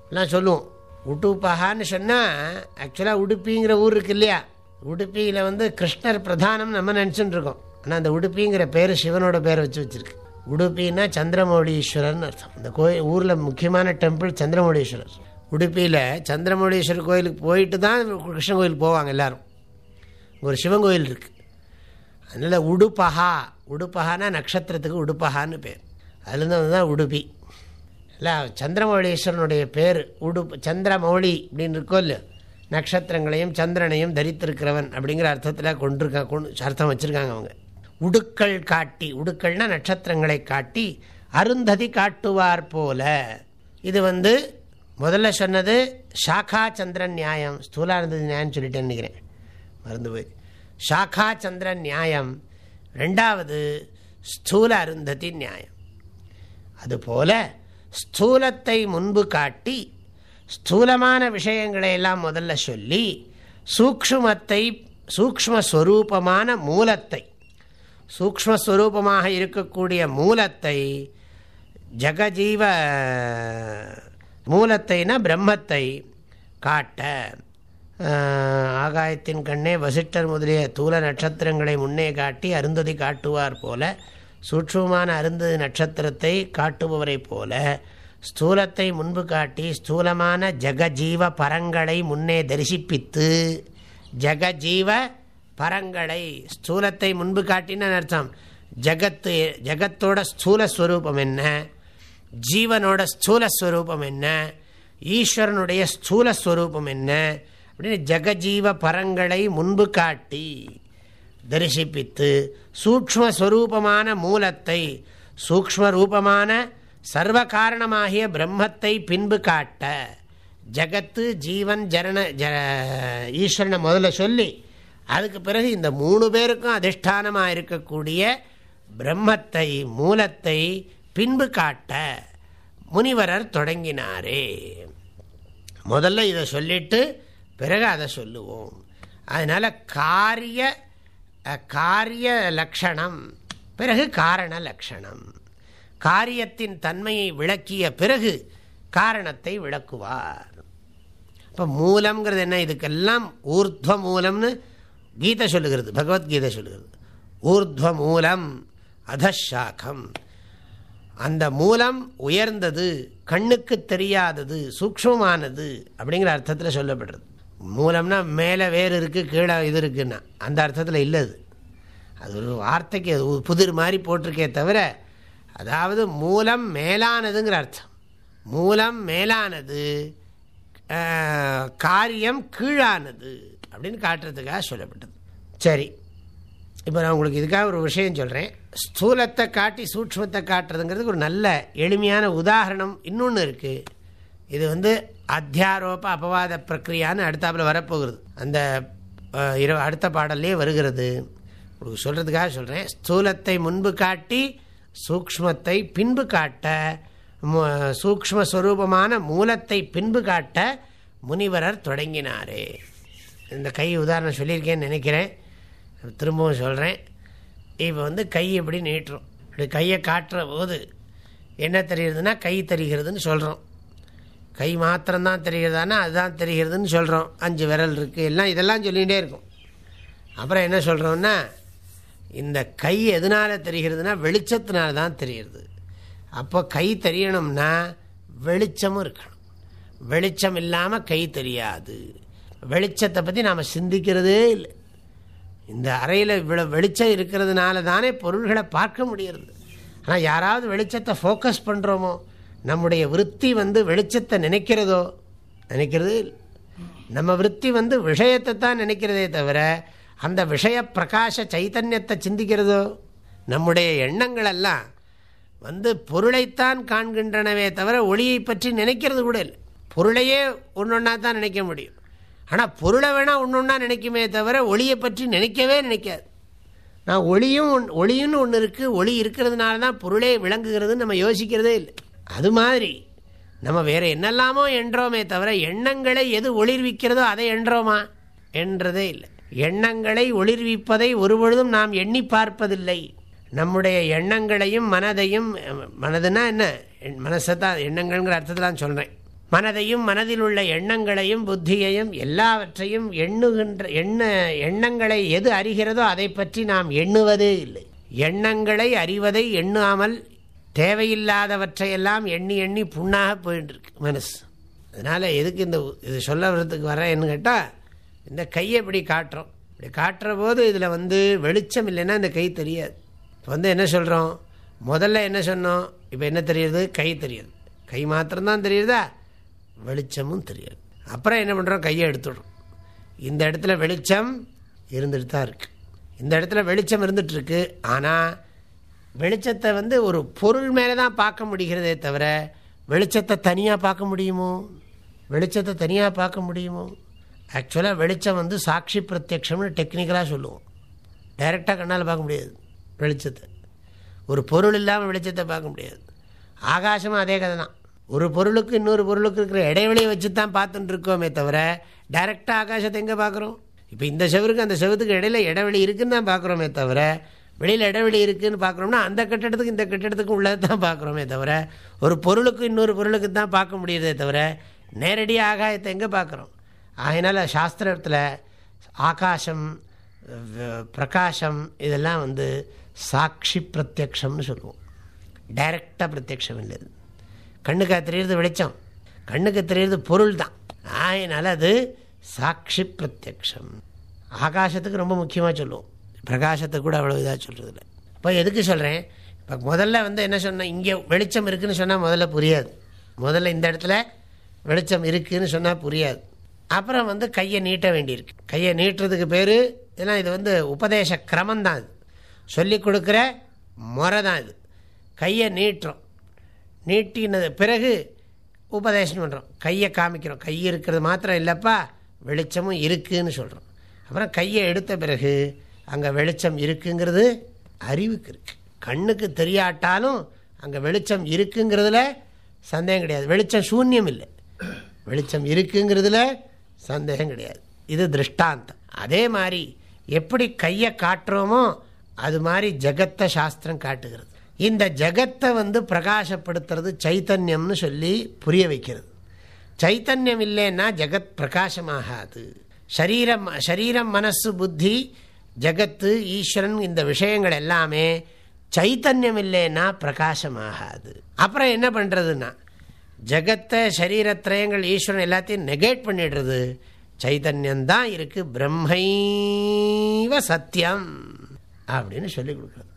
எல்லாம் சொல்லுவோம். உடுப்பகான்னு சொன்னால் ஆக்சுவலாக உடுப்பிங்கிற ஊர் இருக்கு இல்லையா? உடுப்பியில் வந்து கிருஷ்ணர் பிரதானம் நம்ம நினச்சிட்டு இருக்கோம். ஆனால் அந்த உடுப்பிங்கிற பேர் சிவனோட பேரை வச்சு வச்சுருக்கு. உடுப்பின்னா சந்திரமௌழீஸ்வரர்னு அர்த்தம். இந்த கோயில் ஊரில் முக்கியமான டெம்பிள் சந்திரமௌலீஸ்வரர். உடுப்பியில் சந்திரமௌலீஸ்வரர் கோயிலுக்கு போயிட்டு தான் கிருஷ்ண கோயிலுக்கு போவாங்க எல்லாரும். ஒரு சிவன் கோயில் இருக்குது அதனால் உடுப்பகா உடுப்பகானா நட்சத்திரத்துக்கு உடுப்பகான்னு பேர். அதுலேருந்து தான் உடுப்பி. இல்லை சந்திரமௌழீஸ்வரனுடைய பேர் உடுப்பு சந்திரமௌழி அப்படின்னு இருக்கோ இல்லையோ? நட்சத்திரங்களையும் சந்திரனையும் தரித்திருக்கிறவன் அப்படிங்கிற அர்த்தத்தில் கொண்டிருக்கா கொண்டு அர்த்தம் வச்சுருக்காங்க அவங்க. உடுக்கள் காட்டி உடுக்கள்னா நட்சத்திரங்களை காட்டி அருந்ததி காட்டுவார் போல. இது வந்து முதல்ல சொன்னது சாக்கா சந்திரன் நியாயம் ஸ்தூலாருந்ததி நியாயம்னு சொல்லிட்டேன்னு நினைக்கிறேன். மறந்து போய். சாக்கா சந்திரன் நியாயம். ரெண்டாவது ஸ்தூல அருந்ததி நியாயம். அதுபோல் ஸ்தூலத்தை முன்பு காட்டி ஸ்தூலமான விஷயங்களை எல்லாம் முதல்ல சொல்லி சூக்ஷ்மத்தை சூக்ஷ்மஸ்வரூபமான மூலத்தை சூக்ஷ்மஸ்வரூபமாக இருக்கக்கூடிய மூலத்தை ஜகஜீவ மூலத்தைனா பிரம்மத்தை காட்ட ஆகாயத்தின் கண்ணே வசிட்டர் முதலிய தூல நட்சத்திரங்களை முன்னே காட்டி அருந்ததி காட்டுவார் போல சூட்சமான அருந்து நட்சத்திரத்தை காட்டுபவரை போல ஸ்தூலத்தை முன்பு காட்டி ஸ்தூலமான ஜெகஜீவ பரங்களை முன்னே தரிசிப்பித்து ஜெகஜீவ பரங்களை ஸ்தூலத்தை முன்பு காட்டின்னு அர்த்தம்? ஜகத்து ஜகத்தோட ஸ்தூல ஸ்வரூபம் என்ன? ஜீவனோட ஸ்தூல ஸ்வரூபம் என்ன? ஈஸ்வரனுடைய ஸ்தூல ஸ்வரூபம் என்ன? அப்படின்னு ஜெகஜீவ பரங்களை முன்பு காட்டி தரிசிப்பித்து சூக்மஸ்வரூபமான மூலத்தை சூக்மரூபமான சர்வ காரணமாகிய பிரம்மத்தை பின்பு காட்ட ஜகத்து ஜீவன் ஜரண ஜ ஈஸ்வரனை முதல்ல சொல்லி அதுக்கு பிறகு இந்த மூணு பேருக்கும் அதிஷ்டானமாக இருக்கக்கூடிய பிரம்மத்தை மூலத்தை பின்பு காட்ட முனிவரர் தொடங்கினாரே. முதல்ல இதை சொல்லிட்டு பிறகு அதை சொல்லுவோம். அதனால் காரிய காரிய லக்ஷணம் பிறகு காரண லக்ஷணம் காரியத்தின் தன்மையை விளக்கிய பிறகு காரணத்தை விளக்குவார். இப்போ மூலம்ங்கிறது என்ன? இதுக்கெல்லாம் ஊர்த்வ மூலம்னு கீதை சொல்லுகிறது பகவத்கீதை சொல்லுகிறது. ஊர்த்வ மூலம் அதஷாக்கம் அந்த மூலம் உயர்ந்தது கண்ணுக்கு தெரியாதது சூக்ஷமானது அப்படிங்கிற அர்த்தத்தில் சொல்லப்படுறது. மூலம்னா மேலே வேறு இருக்குது கீழே இது இருக்குன்னா. அந்த அர்த்தத்தில் இல்லை அது. அது ஒரு வார்த்தைக்கு அது புதிர் மாதிரி போட்டிருக்கே தவிர அதாவது மூலம் மேலானதுங்கிற அர்த்தம். மூலம் மேலானது காரியம் கீழானது அப்படின்னு காட்டுறதுக்காக சொல்லப்பட்டது. சரி. இப்போ நான் உங்களுக்கு இதுக்காக ஒரு விஷயம் சொல்கிறேன் ஸ்தூலத்தை காட்டி சூட்சத்தை காட்டுறதுங்கிறதுக்கு ஒரு நல்ல எளிமையான உதாரணம் இன்னொன்று இருக்குது இது வந்து அத்தியாரோப அபவாத பிரக்ரியான்னு அடுத்தாப்பில் வரப்போகிறது அந்த இரவு அடுத்த பாடல்லே வருகிறது. உங்களுக்கு சொல்கிறதுக்காக சொல்கிறேன் ஸ்தூலத்தை முன்பு காட்டி சூக்மத்தை பின்பு காட்ட சூக்மஸ்வரூபமான மூலத்தை பின்பு காட்ட முனிவரர் தொடங்கினாரே. இந்த கை உதாரணம் சொல்லியிருக்கேன்னு நினைக்கிறேன். திரும்பவும் சொல்கிறேன் இப்போ வந்து கை எப்படி நீட்டுறோம்? இப்படி கையை காட்டுற போது என்ன தெரிகிறதுனா கை தெரிகிறதுன்னு சொல்கிறோம் கை மாத்திரம்தான் தெரிகிறதானா? அதுதான் தெரிகிறதுன்னு சொல்கிறோம் அஞ்சு விரல் இருக்குது எல்லாம் இதெல்லாம் சொல்லிகிட்டே இருக்கும். அப்புறம் என்ன சொல்கிறோன்னா இந்த கை எதனால் தெரிகிறதுனா வெளிச்சத்தினால தான் தெரிகிறது. அப்போ கை தெரியணும்னா வெளிச்சமும் இருக்கணும். வெளிச்சம் இல்லாமல் கை தெரியாது. வெளிச்சத்தை பற்றி நாம் சிந்திக்கிறதே இல்லை. இந்த அறையில் இவ்வளோ வெளிச்சம் இருக்கிறதுனால தானே பொருள்களை பார்க்க முடியறது ஆனால் யாராவது வெளிச்சத்தை ஃபோக்கஸ் பண்ணுறோமோ நம்முடைய விற்பி வந்து வெளிச்சத்தை நினைக்கிறதோ? நினைக்கிறது நம்ம விற்பி வந்து விஷயத்தை தான் நினைக்கிறதே தவிர அந்த விஷய பிரகாச சைத்தன்யத்தை சிந்திக்கிறதோ? நம்முடைய எண்ணங்களெல்லாம் வந்து பொருளைத்தான் காண்கின்றனவே தவிர ஒளியை பற்றி நினைக்கிறது கூட இல்லை. பொருளையே ஒன்றொன்னா தான் நினைக்க முடியும். ஆனால் பொருளை வேணால் ஒன்று ஒன்றா நினைக்குமே தவிர ஒளியை பற்றி நினைக்கவே நினைக்காது. நான் ஒளியும் ஒளியுன்னு ஒன்று இருக்குது ஒளி இருக்கிறதுனால தான் பொருளே விளங்குகிறதுன்னு நம்ம யோசிக்கிறதே இல்லை. அது மாதிரி நம்ம வேறு என்னெல்லாமோ என்றோமே தவிர எண்ணங்களை எது ஒளிர்விக்கிறதோ அதை என்றோமா? என்றதே இல்லை. எண்ணங்களை ஒளிர்விப்பதை ஒருபொழுதும் நாம் எண்ணி பார்ப்பதில்லை. நம்முடைய எண்ணங்களையும் மனதையும் மனதுனா என்ன? மனசை தான் எண்ணங்கள்ங்கிற தான் சொல்கிறேன் மனதையும் மனதில் உள்ள எண்ணங்களையும் புத்தியையும் எல்லாவற்றையும் எண்ணுகின்ற எண்ண எண்ணங்களை எது அறிகிறதோ அதை பற்றி நாம் எண்ணுவதே இல்லை. எண்ணங்களை அறிவதை எண்ணாமல் தேவையில்லாதவற்றையெல்லாம் எண்ணி எண்ணி புண்ணாக போயிட்டு இருக்கு மனசு. அதனால் எதுக்கு இந்த இது சொல்ல வர்றதுக்கு வரேன்னு கேட்டால் இந்த கையை இப்படி காட்டுறோம். இப்படி காட்டுற போது இதில் வந்து வெளிச்சம் இல்லைன்னா இந்த கை தெரியாது. இப்போ வந்து என்ன சொல்கிறோம் முதல்ல என்ன சொன்னோம்? இப்போ என்ன தெரியுது? கை தெரியுது. கை மாத்திரம்தான் தெரியுதா? வெளிச்சமும் தெரியாது. அப்புறம் என்ன பண்ணுறோம் கையை எடுத்துடுறோம். இந்த இடத்துல வெளிச்சம் இருந்துட்டு தான் இருக்குது இந்த இடத்துல வெளிச்சம் இருந்துகிட்ருக்கு ஆனால் வெளிச்சத்தை வந்து ஒரு பொருள் மேலே தான் பார்க்க முடிகிறதே தவிர வெளிச்சத்தை தனியாக பார்க்க முடியுமோ? வெளிச்சத்தை தனியாக பார்க்க முடியுமோ? ஆக்சுவலாக வெளிச்சம் வந்து சாட்சி பிரத்யக்ஷம்னு டெக்னிக்கலாக சொல்லுவோம். டைரெக்டாக கண்ணால் பார்க்க முடியாது வெளிச்சத்தை. ஒரு பொருள் இல்லாமல் வெளிச்சத்தை பார்க்க முடியாது. ஆகாசமும் அதே கதை தான். ஒரு பொருளுக்கு இன்னொரு பொருளுக்கு இருக்கிற இடைவெளியை வச்சு தான் பார்த்துட்டு இருக்கோமே தவிர டைரெக்டாக ஆகாசத்தை எங்கே பார்க்குறோம்? இப்போ இந்த செவருக்கு அந்த செவத்துக்கு இடையில இடைவெளி இருக்குன்னு தான் பார்க்குறோமே தவிர வெளியில் இடைவெளி இருக்குதுன்னு பார்க்குறோம்னா அந்த கட்டிடத்துக்கு இந்த கட்டிடத்துக்கு உள்ளதை தான் பார்க்குறோமே தவிர ஒரு பொருளுக்கு இன்னொரு பொருளுக்கு தான் பார்க்க முடியுதே தவிர நேரடியாக ஆகாயத்தை எங்கே பார்க்குறோம்? அதனால் சாஸ்திரத்தில் ஆகாசம் பிரகாசம் இதெல்லாம் வந்து சாட்சி பிரத்யக்ஷம்னு சொல்லுவோம். டைரக்டாக பிரத்யக்ஷம் இல்லை கண்ணுக்கு தெரியறது வெளிச்சம். கண்ணுக்கு தெரியறது பொருள் தான். அதனால் அது சாட்சி பிரத்யக்ஷம். ஆகாசத்துக்கு ரொம்ப முக்கியமாக சொல்லுவோம். பிரகாசத்தை கூட அவ்வளோ இதாக சொல்கிறதில்ல இப்போ எதுக்கு சொல்கிறேன் இப்போ முதல்ல வந்து என்ன சொன்னேன் இங்கே வெளிச்சம் இருக்குதுன்னு சொன்னால் முதல்ல புரியாது. முதல்ல இந்த இடத்துல வெளிச்சம் இருக்குதுன்னு சொன்னால் புரியாது. அப்புறம் வந்து கையை நீட்ட வேண்டியிருக்கு. கையை நீட்டுறதுக்கு பேர் ஏன்னா இது வந்து உபதேச கிரமம் தான் இது. சொல்லி கொடுக்குற முறை தான் இது. கையை நீட்டுறோம். நீட்டினது பிறகு உபதேசம் பண்ணுறோம் கையை காமிக்கிறோம். கை இருக்கிறது மாத்திரம் இல்லைப்பா வெளிச்சமும் இருக்குதுன்னு சொல்கிறோம் அப்புறம் கையை எடுத்த பிறகு அங்கே வெளிச்சம் இருக்குங்கிறது அறிவுக்கு இருக்கு. கண்ணுக்கு தெரியாட்டாலும் அங்கே வெளிச்சம் இருக்குங்கிறதுல சந்தேகம் கிடையாது. வெளிச்சம் சூன்யம் இல்லை. வெளிச்சம் இருக்குங்கிறதுல சந்தேகம் கிடையாது. இது திருஷ்டாந்தம். அதே மாதிரி எப்படி கையை காட்டுறோமோ அது மாதிரி ஜெகத்தை சாஸ்திரம் காட்டுகிறது. இந்த ஜெகத்தை வந்து பிரகாசப்படுத்துறது சைத்தன்யம்னு சொல்லி புரிய வைக்கிறது. சைத்தன்யம் இல்லைன்னா ஜெகத் பிரகாசமாகாது. சரீரம் சரீரம் மனசு புத்தி ஜகத்து ஈஸ்வரன் இந்த விஷயங்கள் எல்லாமே சைத்தன்யம் இல்லைன்னா பிரகாசமாகாது. அப்புறம் என்ன பண்ணுறதுன்னா ஜகத்தை சரீரத்திரயங்கள் ஈஸ்வரன் எல்லாத்தையும் நெகேட் பண்ணிடுறது சைத்தன்யந்தான் இருக்குது பிரம்மைவ சத்தியம் அப்படின்னு சொல்லி கொடுக்குறது.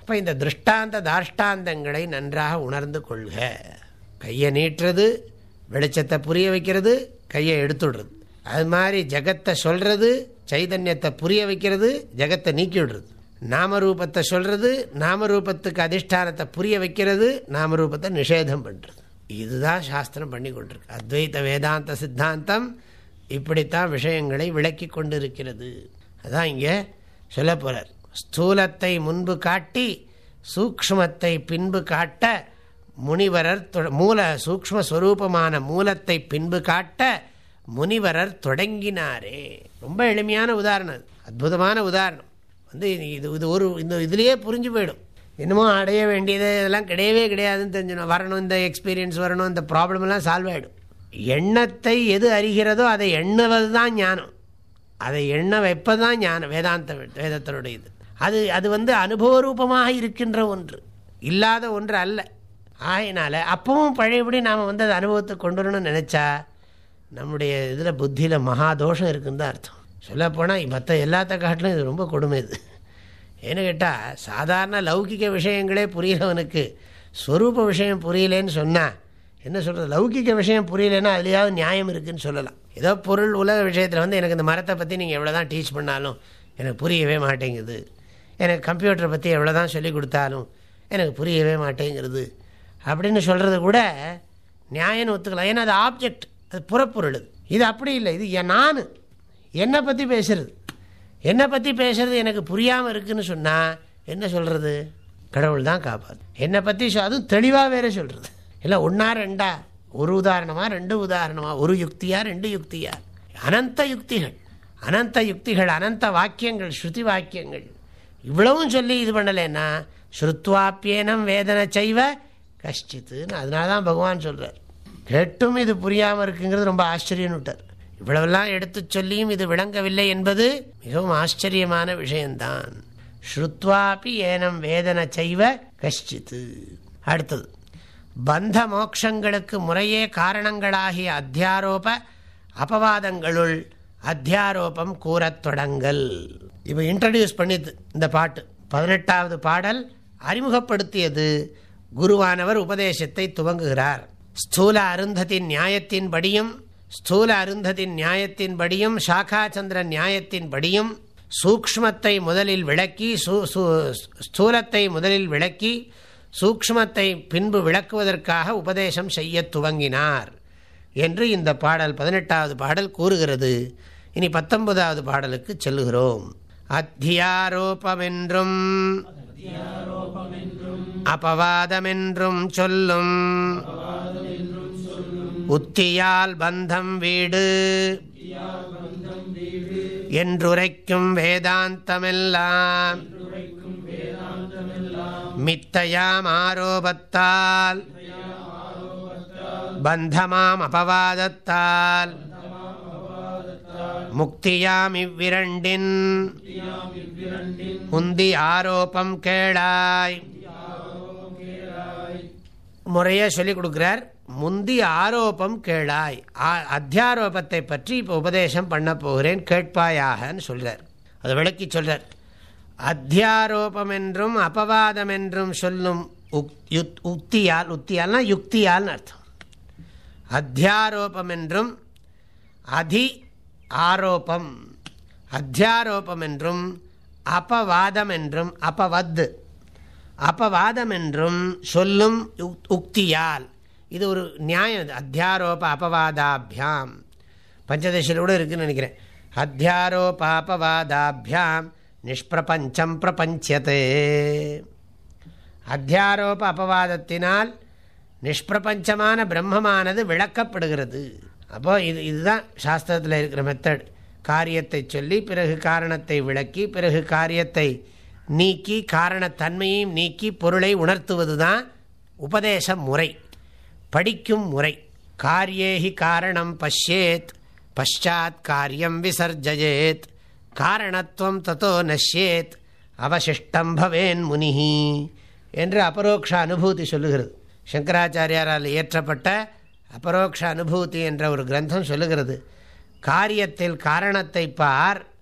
அப்போ இந்த திருஷ்டாந்த தாஷ்டாந்தங்களை நன்றாக உணர்ந்து கொள்க. கையை நீட்டுறது வெளிச்சத்தை புரிய வைக்கிறது கையை எடுத்துடுறது. அது மாதிரி ஜகத்தை சொல்கிறது சைதன்யத்தை புரிய வைக்கிறது ஜெகத்தை நீக்கி விடுறது. நாமரூபத்தை சொல்கிறது நாமரூபத்துக்கு அதிஷ்டானத்தை புரிய வைக்கிறது நாமரூபத்தை நிஷேதம் பண்ணுறது இதுதான் சாஸ்திரம் பண்ணி கொண்டிருக்கு. அத்வைத வேதாந்த சித்தாந்தம் இப்படித்தான் விஷயங்களை விளக்கி கொண்டிருக்கிறது. அதான் இங்கே சொல்ல போகிறார் ஸ்தூலத்தை முன்பு காட்டி சூக்மத்தை பின்பு காட்ட முனிவரர் மூல சூக்மஸ்வரூபமான மூலத்தை பின்பு காட்ட முனிவரர் தொடங்கினாரே. ரொம்ப எளிமையான உதாரணம் அது. அற்புதமான உதாரணம். வந்து இது இது ஒரு இந்த இதுலேயே புரிஞ்சு போயிடும். இன்னமும் அடைய வேண்டியது இதெல்லாம் கிடையவே கிடையாதுன்னு தெரிஞ்சிடும். வரணும் இந்த எக்ஸ்பீரியன்ஸ் வரணும் இந்த ப்ராப்ளமெல்லாம் சால்வ் ஆகிடும் எண்ணத்தை எது அறிகிறதோ அதை எண்ணுவது தான் ஞானம். அதை எண்ண வைப்பது தான் ஞானம் வேதாந்த வேதத்தினுடைய இது அது அது வந்து அனுபவரூபமாக இருக்கின்ற ஒன்று. இல்லாத ஒன்று அல்ல. ஆகையினால அப்பவும் பழையபடி நாம் வந்து அதை அனுபவத்தை கொண்டு வரணும்னு நினச்சா நம்முடைய இதில் புத்தியில் மகாதோஷம் இருக்குன்னு தான் அர்த்தம். சொல்லப்போனால் மற்ற எல்லாத்த காட்டிலும் இது ரொம்ப கொடுமை இது. ஏன்னு கேட்டால் சாதாரண லௌகிக விஷயங்களே புரியலவனுக்கு ஸ்வரூப விஷயம் புரியலேன்னு சொன்னால் என்ன சொல்கிறது லௌகிக விஷயம் புரியலன்னா அதுலேயாவது நியாயம் இருக்குதுன்னு சொல்லலாம். ஏதோ பொருள் உலக விஷயத்தில் வந்து எனக்கு இந்த மரத்தை பற்றி நீங்கள் எவ்வளோ தான் டீச் பண்ணாலும் எனக்கு புரியவே மாட்டேங்குது. எனக்கு கம்ப்யூட்டரை பற்றி எவ்வளோ தான் சொல்லி கொடுத்தாலும் எனக்கு புரியவே மாட்டேங்கிறது. அப்படின்னு சொல்கிறது கூட நியாயம்னு ஒத்துக்கலாம். ஏன்னா அது ஆப்ஜெக்ட் அது புறப்பொருள் இது அப்படி இல்லை. இது நான். என்னை பற்றி பேசுறது. என்னை பற்றி பேசுறது எனக்கு புரியாமல் இருக்குதுன்னு சொன்னால் என்ன சொல்கிறது கடவுள் தான் காப்பாது என்னை பற்றி அதுவும் தெளிவாக வேற சொல்கிறது இல்லை ஒன்றா ரெண்டா. ஒரு உதாரணமாக ரெண்டு உதாரணமாக ஒரு யுக்தியா ரெண்டு யுக்தியா. அனந்த யுக்திகள். அனந்த யுக்திகள் அனந்த வாக்கியங்கள் ஸ்ருதி வாக்கியங்கள். இவ்வளவும் சொல்லி இது பண்ணலைன்னா ஸ்ருத்வாப்பியேனம் வேதனை செய்வ கஷ்டித்துன்னு. அதனால தான் பகவான் சொல்கிறார் கேட்டும் இது புரியாமல் இருக்குங்கிறது ரொம்ப ஆச்சரியன்னு விட்டார். இவ்வளவெல்லாம் எடுத்து சொல்லியும் இது விளங்கவில்லை என்பது மிகவும் ஆச்சரியமான விஷயம்தான். ஸ்ருத்வாபி ஏனம் வேதனை செய்வ கஷ்டித்து. அடுத்தது பந்த மோக்ஷங்களுக்கு முறையே காரணங்களாகிய அத்தியாரோப அபவாதங்களுள் அத்தியாரோபம் கூறத் தொடங்கல். இப்போ இன்ட்ரடியூஸ் பண்ணிது இந்த பாட்டு. பதினெட்டாவது பாடல் அறிமுகப்படுத்தியது குருவானவர் உபதேசத்தை துவங்குகிறார். ஸ்தூல அருந்தத்தின் நியாயத்தின்படியும் ஸ்தூல அருந்ததின் நியாயத்தின்படியும் சாகாச்சந்திர நியாயத்தின்படியும் சூக்ஷ்மத்தை முதலில் விளக்கி ஸ்தூலத்தை முதலில் விளக்கி சூக்ஷ்மத்தை பின்பு விளக்குவதற்காக உபதேசம் செய்ய துவங்கினார் என்று இந்த பாடல் பதினெட்டாவது பாடல் கூறுகிறது. இனி பத்தொன்பதாவது பாடலுக்கு செல்லுகிறோம். அத்தியாரோபமென்றும் அபவாதமென்றும் சொல்லும் உத்தியால் பந்தம் வீடு. என்றுரைக்கும் வேதாந்தமெல்லாம். மித்தையாம் ஆரோபத்தால். பந்தமாம் அபவாதத்தால். முக்தியாம் இவ்விரண்டின். முந்தி ஆரோபம் கேளாய். முறையாக சொல்லிக் கொடுக்குறார். முந்தி ஆரோப்பம் கேளாய். அத்தியாரோபத்தை பற்றி இப்போ உபதேசம் பண்ண போகிறேன் கேட்பாயாகன்னு சொல்கிறார் அதை விளக்கி சொல்கிறார் அத்தியாரோபம் என்றும் அபவாதம் என்றும் சொல்லும் உக்தியால் உத்தியால்னா யுக்தியால்னு அர்த்தம். அத்தியாரோபம் என்றும் அதி ஆரோப்பம் அத்தியாரோபம் என்றும் அபவாதம் என்றும் அபவத். அபவாதம் என்றும் சொல்லும் உக்தியால். இது ஒரு நியாயம். அத்தியாரோப அபவாதாபியாம். பஞ்சதசியில் கூட இருக்குன்னு நினைக்கிறேன். அத்தியாரோபாபவாதாபியாம் நிஷ்பிரபஞ்சம் பிரபஞ்சத்தே அத்தியாரோப அபவாதத்தினால் நிஷ்பிரபஞ்சமான பிரம்மமானது விளக்கப்படுகிறது. அப்போது இது இதுதான் சாஸ்திரத்தில் இருக்கிற மெத்தட் காரியத்தை சொல்லி பிறகு காரணத்தை விளக்கி பிறகு காரியத்தை நீக்கி காரணத்தன்மையும் நீக்கி பொருளை உணர்த்துவது தான் உபதேச முறை. படிக்கும் முறை. காரியேஹி காரணம் பஷ்யேத். பஷாத் காரியம் விசர்ஜயேத். காரணத்துவம் தத்தோ நஷ்யேத். அவசிஷ்டம் பவேன் முனிஹி என்று அபரோக்ஷ அனுபூதி சொல்லுகிறது. சங்கராச்சாரியாரால் இயற்றப்பட்ட அபரோக்ஷ அனுபூதி என்ற ஒரு கிரந்தம் சொல்லுகிறது. காரியத்தில் காரணத்தை பார்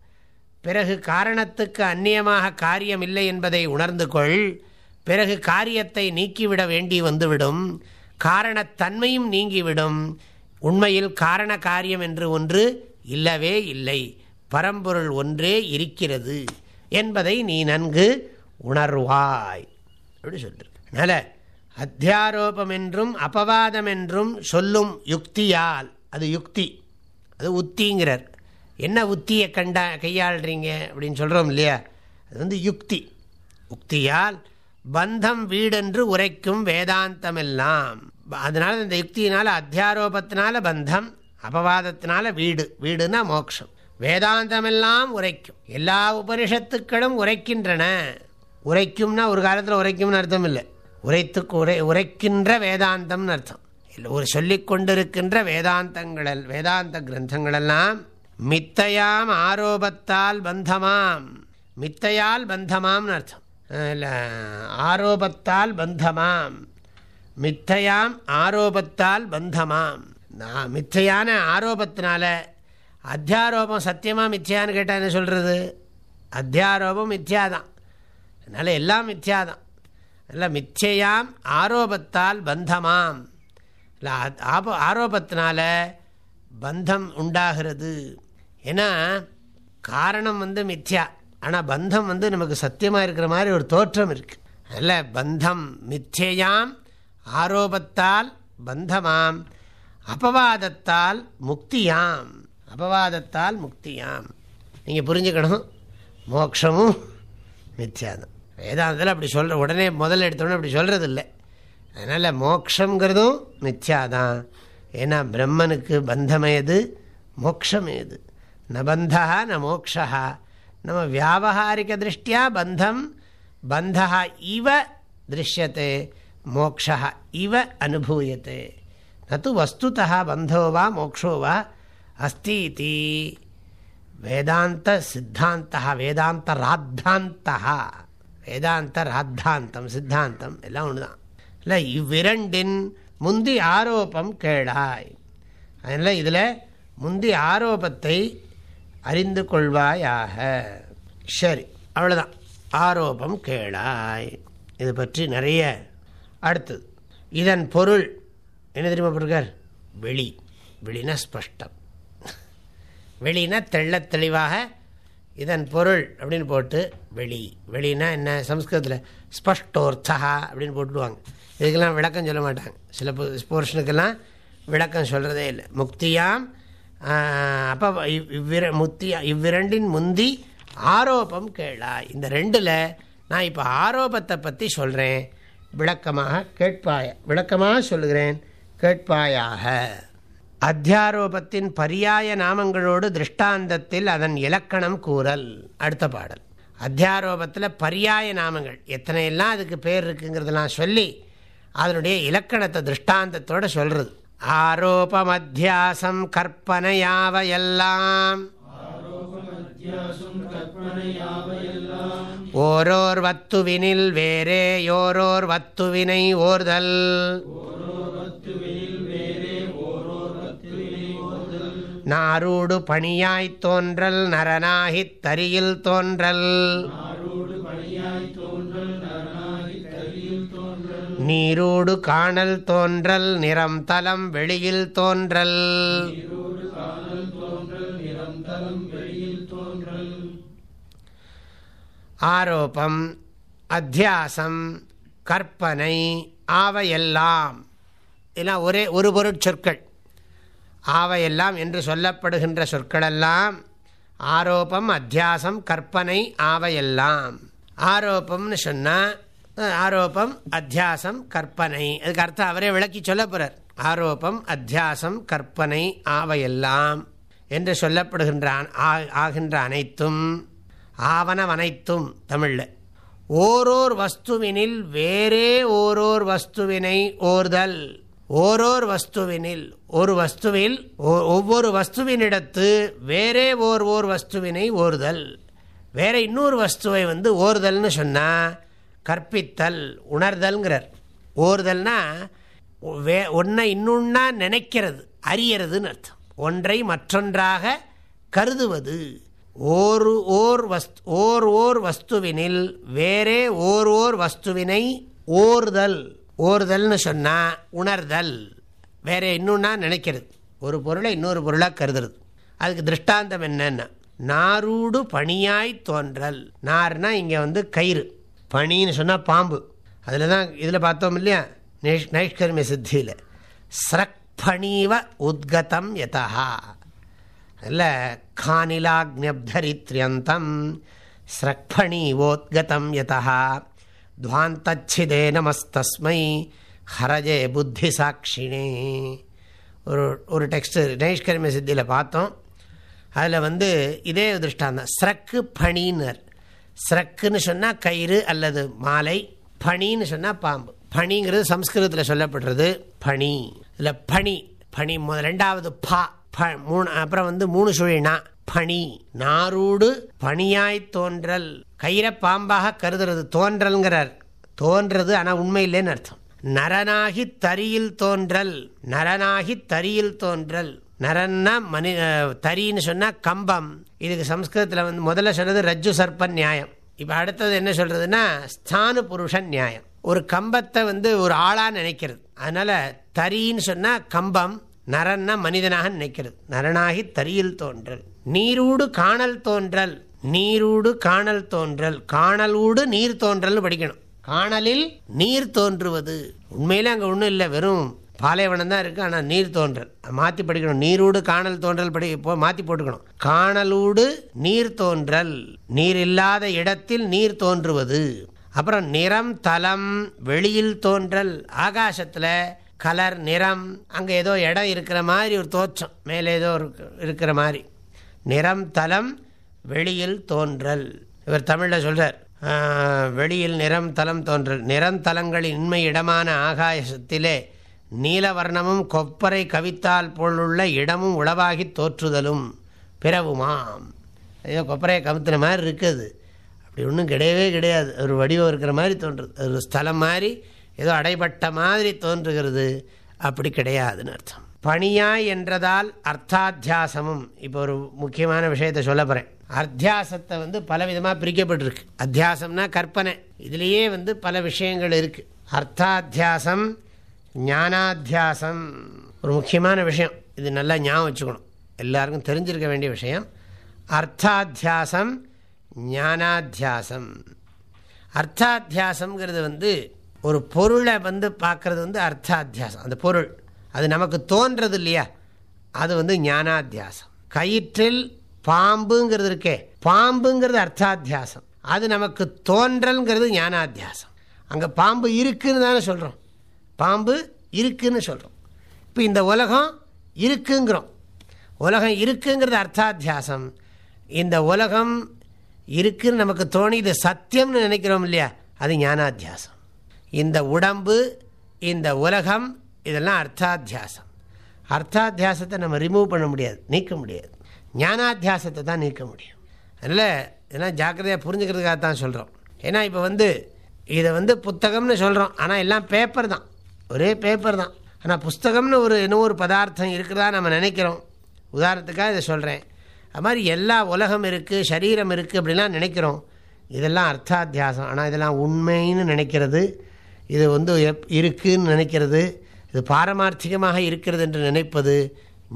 பிறகு காரணத்துக்கு அந்நியமாக காரியம் இல்லை என்பதை உணர்ந்து கொள் பிறகு காரியத்தை நீக்கிவிட வேண்டி வந்துவிடும். காரணத்தன்மையும் நீங்கிவிடும். உண்மையில் காரண காரியம் என்று ஒன்று இல்லவே இல்லை. பரம்பொருள் ஒன்றே இருக்கிறது என்பதை நீ நன்கு உணர்வாய். அப்படி சொல்லிரு அதனால் அத்தியாரோபம் என்றும் அபவாதம் என்றும் சொல்லும் யுக்தியால் அது யுக்தி அது உத்திங்கிறார். என்ன உத்தியை கண்டா கையாளுறீங்க அப்படின்னு சொல்கிறோம் இல்லையா? அது வந்து யுக்தி. உக்தியால் பந்தம் வீடென்று உரைக்கும் வேதாந்தம் எல்லாம் அதனால் இந்த யுக்தியினால் அத்தியாரோபத்தினால பந்தம் அபவாதத்தினால வீடு வீடுனா மோட்சம் வேதாந்தமெல்லாம் உரைக்கும். எல்லா உபனிஷத்துக்களும் உரைக்கின்றன. உரைக்கும்னா ஒரு காலத்தில் உரைக்கும்னு அர்த்தம் இல்லை. உரைத்துக்கு உரை உரைக்கின்ற வேதாந்தம்னு அர்த்தம். இல்லை ஒரு சொல்லி கொண்டிருக்கின்ற வேதாந்தங்கள் வேதாந்த கிரந்தங்களெல்லாம் மித்தையாம் ஆரோபத்தால் பந்தமாம். மித்தையால் பந்தமாம்னு அர்த்தம். இல்லை ஆரோபத்தால் பந்தமாம். மித்தையாம் ஆரோபத்தால் பந்தமாம். நான் மித்தையான ஆரோபத்தினால அத்தியாரோபம் சத்தியமாக மித்தியான்னு கேட்டால் என்ன சொல்கிறது அத்தியாரோபம் மித்யாதான். அதனால் எல்லாம் மித்யாதான். அதில் மிச்சையாம் ஆரோபத்தால் பந்தமாம். இல்லை ஆப ஆரோபத்தினால பந்தம் உண்டாகிறது. ஏன்னா காரணம் வந்து மித்யா. ஆனால் பந்தம் வந்து நமக்கு சத்தியமாக இருக்கிற மாதிரி ஒரு தோற்றம் இருக்குது அதில் பந்தம் மிச்சையாம் ஆரோபத்தால் பந்தமாம் அபவாதத்தால் முக்தியாம். அபவாதத்தால் முக்தியாம். நீங்கள் புரிஞ்சுக்கணும். மோக்ஷமும் மித்யாதான். வேதாந்தத்தில் அப்படி சொல்கிற உடனே முதல்ல எடுத்தோடனே அப்படி சொல்கிறது இல்லை அதனால் மோக்ஷங்கிறதும் மித்யாதான். ஏன்னா பிரம்மனுக்கு பந்தமேது மோக்ஷமேது. ந பந்தா ந மோக்ஷா நம்ம வியாபகாரிக திருஷ்டியா பந்தம் பந்தா இவ திருஷ்யத்தை மோக்ஷா இவ அனுபூயத்தை நது வஸ்துதா பந்தோ வா மோக்ஷோ வா அஸ்தி வேதாந்த சித்தாந்த வேதாந்த ராத்தாந்தா வேதாந்த ராத்தாந்தம் சித்தாந்தம் எல்லாம் ஒன்று தான் இல்லை இவ்விரண்டின் முந்தி ஆரோப்பம் கேளாய். அதனால் இதில் முந்தி ஆரோபத்தை அறிந்து கொள்வாயாக. சரி அவ்வளோதான் ஆரோபம் கேளாய். இது பற்றி நிறைய அடுத்தது. இதன் பொருள் என்ன தெரியுமா பிறகார் வெளி. வெளினா ஸ்பஷ்டம். வெளினா தெள்ள தெளிவாக இதன் பொருள் அப்படின்னு போட்டு வெளி. வெளினா என்ன? சம்ஸ்கிருதத்தில் ஸ்பஷ்டோர்த்தா அப்படின்னு போட்டுடுவாங்க. இதுக்கெல்லாம் விளக்கம் சொல்ல மாட்டாங்க. சில போர்ஷனுக்கெல்லாம் விளக்கம் சொல்கிறதே இல்லை. முக்தியாம் அப்போ இவ்விர முக்தியா இவ்விரண்டின் முந்தி ஆரோபம் கேளா. இந்த ரெண்டில் நான் இப்போ ஆரோபத்தை பற்றி சொல்கிறேன் விளக்கமாக கேட்பாய விளக்கமாக சொல்லுகிறேன். கேட்பாயாக. அத்தியாரோபத்தின் பரியாய நாமங்களோடு திருஷ்டாந்தத்தில் அதன் இலக்கணம் கூறல். அடுத்த பாடல். அத்தியாரோபத்தில் பரியாய நாமங்கள். எத்தனை எல்லாம் அதுக்கு பேர் இருக்குங்கிறதெல்லாம் சொல்லி அதனுடைய இலக்கணத்தை திருஷ்டாந்தத்தோடு சொல்கிறது ஆரோப மத்தியாசம் கற்பனையாவையெல்லாம். ஓரோர் வத்துவினில் வேறே யோரோர் வத்துவினை ஓர்தல். நாரூடு பணியாய்த் தோன்றல் நரனாகித் தரியில் தோன்றல். நீரோடு காணல் தோன்றல் நிறம் தலம் வெளியில் தோன்றல். ஆரோப்பம் அத்தியாசம் கற்பனை ஆவையெல்லாம். இதெல்லாம் ஒரே ஒரு பொருட்சொற்கள் ஆவையெல்லாம் என்று சொல்லப்படுகின்ற சொற்களெல்லாம் ஆரோப்பம் அத்தியாசம் கற்பனை ஆவையெல்லாம். ஆரோப்பம்னு சொன்னால் ஆரோப்பம் அத்தியாசம் கற்பனை. அதுக்கு அர்த்தம் அவரே விளக்கி சொல்ல போகிறார் ஆரோப்பம் அத்தியாசம் கற்பனை ஆவையெல்லாம் என்று சொல்லப்படுகின்ற ஆகின்ற அனைத்தும் ஆவனவனைத்தும் தமிழில். ஓரோர் வஸ்துவினில் வேறே ஓரோர் வஸ்துவினை ஓர்தல். ஓரோர் வஸ்துவினில் ஒரு வஸ்துவில் ஒவ்வொரு வஸ்துவினிடத்து வேறே ஓர் ஓர் வஸ்துவினை ஓர்தல். வேற இன்னொரு வஸ்துவை வந்து ஓர்தல்னு சொன்னால் கற்பித்தல் உணர்தல்ங்கிறார். ஓறுதல்னா வே ஒன்றை இன்னொன்னா நினைக்கிறது அறியறதுன்னு அர்த்தம். ஒன்றை மற்றொன்றாக கருதுவது. ஓர் ஓர் வஸ்து ஓர் ஓர் வஸ்துவினில் வேறே ஓர் ஓர் வஸ்துவினை ஓர்தல் ஓர்தல்னு சொன்னால் உணர்தல். வேற இன்னொன்னா நினைக்கிறது. ஒரு பொருளை இன்னொரு பொருளாக கருதுறது. அதுக்கு திருஷ்டாந்தம் என்னன்னா நாரூடு பணியாய் தோன்றல். நார்னா இங்கே வந்து கயிறு. பணின்னு சொன்னால் பாம்பு. அதில் தான் இதில் பார்த்தோம் இல்லையா? நைஷ் நைஷ்கர்மிய சித்தியில். ஸ்ரக் ஸ்ரக்பணீவ உத்கதம் யதா அதில் கானிலாக்னியப்தரித்ரியந்தம் ஸ்ரக்பணீவோத்கதம் யதா துவாந்தச்சிதே நமஸ்தஸ்மை ஹரஜே புத்தி சாட்சினே ஒரு ஒரு டெக்ஸ்ட் நைஷ்கர்மிய சித்தியில் பார்த்தோம். அதில் வந்து இதே திருஷ்டாந்தம். ஸ்ரக்கு பணினர் ஸ்ரக்குன்னு சொன்னால் கயிறு அல்லது மாலை பனின்னு சொன்னால் பாம்பு. பனிங்கிறது சம்ஸ்கிருதத்தில் சொல்லப்படுறது பனி இல்லை பனி பனி ரெண்டாவது பா மூணு அப்புறம் வந்து மூணு சுழினா பனி நாரூடு பனியாய் தோன்றல். கயிறை பாம்பாக கருதுறது தோன்றல்ங்கிறார். தோன்றது ஆனால் உண்மை இல்லைன்னு அர்த்தம். நரனாகி தரியில் தோன்றல். நரனாகி தரியில் தோன்றல். நரன்னா மணி தரின்னு சொன்னால் கம்பம். இதுக்கு சம்ஸ்கிருதத்தில் வந்து முதல்ல சொன்னது ரஜ்ஜு சர்ப்ப நியாயம். இப்போ அடுத்தது என்ன சொல்கிறதுன்னா ஸ்தானு புருஷன் நியாயம். ஒரு கம்பத்தை வந்து ஒரு ஆளாக நினைக்கிறது. அதனால் தரின்னு சொன்னால் கம்பம் நரன்னா மனிதனாக நினைக்கிறது. நரனாகி தரியில் தோன்றல். நீரூடு காணல் தோன்றல். நீரூடு காணல் தோன்றல். காணலூடு நீர் தோன்றல் படிக்கணும். காணலில் நீர் தோன்றுவது. உண்மையில அங்கே ஒன்றும் இல்லை. வெறும் பாலைவனம் தான் இருக்குது ஆனால் நீர் தோன்றல். மாற்றி படிக்கணும். நீரூடு காணல் தோன்றல் படி இப்போ மாற்றி போட்டுக்கணும். காணலூடு நீர் தோன்றல். நீர் இல்லாத இடத்தில் நீர் தோன்றுவது. அப்புறம் நிறம் தலம் வெளியில் தோன்றல். ஆகாசத்தில் கலர் நிறம். அங்கே ஏதோ இடம் இருக்கிற மாதிரி ஒரு தோற்றம். மேலே ஏதோ இருக்கிற மாதிரி. நிறம் தலம் வெளியில் தோன்றல். இவர் தமிழில் சொல்கிறார் வெளியில் நிறம் தலம் தோன்றல். நிறந்தலங்களின் இன்மை இடமான ஆகாசத்திலே நீலவர்ணமும் கொப்பரை கவித்தால் போலுள்ள இடமும் உளவாகி தோற்றுதலும். பிறவுமாம். ஏதோ கொப்பரையை கவித்துற மாதிரி இருக்குது. அப்படி ஒன்றும் கிடையவே கிடையாது. ஒரு வடிவம் இருக்கிற மாதிரி தோன்று ஒரு ஸ்தலம் மாதிரி ஏதோ அடைபட்ட மாதிரி தோன்றுகிறது. அப்படி கிடையாதுன்னு அர்த்தம். பணியாய் என்றதால் அர்த்தாத்தியாசமும். இப்போ ஒரு முக்கியமான விஷயத்தை சொல்ல போகிறேன் அத்தியாசத்தை வந்து பல விதமாக பிரிக்கப்பட்டிருக்கு. அத்தியாசம்னா கற்பனை. இதுலேயே வந்து பல விஷயங்கள் இருக்குது அர்த்தாத்தியாசம் ஞானாத்தியாசம். ஒரு முக்கியமான விஷயம். இது நல்லா ஞாபகம் வச்சுக்கணும். எல்லாருக்கும் தெரிஞ்சிருக்க வேண்டிய விஷயம். அர்த்தாத்தியாசம் ஞானாத்தியாசம். அர்த்தாத்தியாசம்ங்கிறது வந்து ஒரு பொருளை வந்து பார்க்குறது வந்து அர்த்தாத்தியாசம். அந்த பொருள். அது நமக்கு தோன்றது இல்லையா? அது வந்து ஞானாத்தியாசம். கயிற்றில் பாம்புங்கிறது இருக்கே. பாம்புங்கிறது அர்த்தாத்தியாசம். அது நமக்கு தோன்றல்ங்கிறது ஞானாத்தியாசம். அங்கே பாம்பு இருக்குன்னு தானே சொல்கிறோம் பாம்பு இருக்குன்னு சொல்கிறோம் இப்போ இந்த உலகம் இருக்குங்கிறோம். உலகம் இருக்குங்கிறது அர்த்தாத்தியாசம். இந்த உலகம் இருக்குன்னு நமக்கு தோணி இது சத்தியம்னு நினைக்கிறோம் இல்லையா? அது ஞானாத்தியாசம். இந்த உடம்பு இந்த உலகம் இதெல்லாம் அர்த்தாத்தியாசம். அர்த்தாத்தியாசத்தை நம்ம ரிமூவ் பண்ண முடியாது நீக்க முடியாது. ஞானாத்தியாசத்தை தான் நீக்க முடியும். அதனால் இதெல்லாம் ஜாக்கிரதையாக புரிஞ்சுக்கிறதுக்காக தான் சொல்கிறோம் ஏன்னா இப்போ வந்து இதை வந்து புத்தகம்னு சொல்கிறோம் ஆனால் எல்லாம் பேப்பர் தான். ஒரே பேப்பர் தான். ஆனால் புஸ்தகம்னு ஒரு இன்னும் ஒரு பதார்த்தம் இருக்கிறதா நம்ம நினைக்கிறோம். உதாரணத்துக்காக இதை சொல்கிறேன் அது மாதிரி எல்லா உலகம் இருக்குது சரீரம் இருக்குது அப்படிலாம் நினைக்கிறோம். இதெல்லாம் அர்த்தாத்தியாசம். ஆனால் இதெல்லாம் உண்மைன்னு நினைக்கிறது இது வந்து எப் இருக்குதுன்னு நினைக்கிறது இது பாரமார்த்திகமாக இருக்கிறது என்று நினைப்பது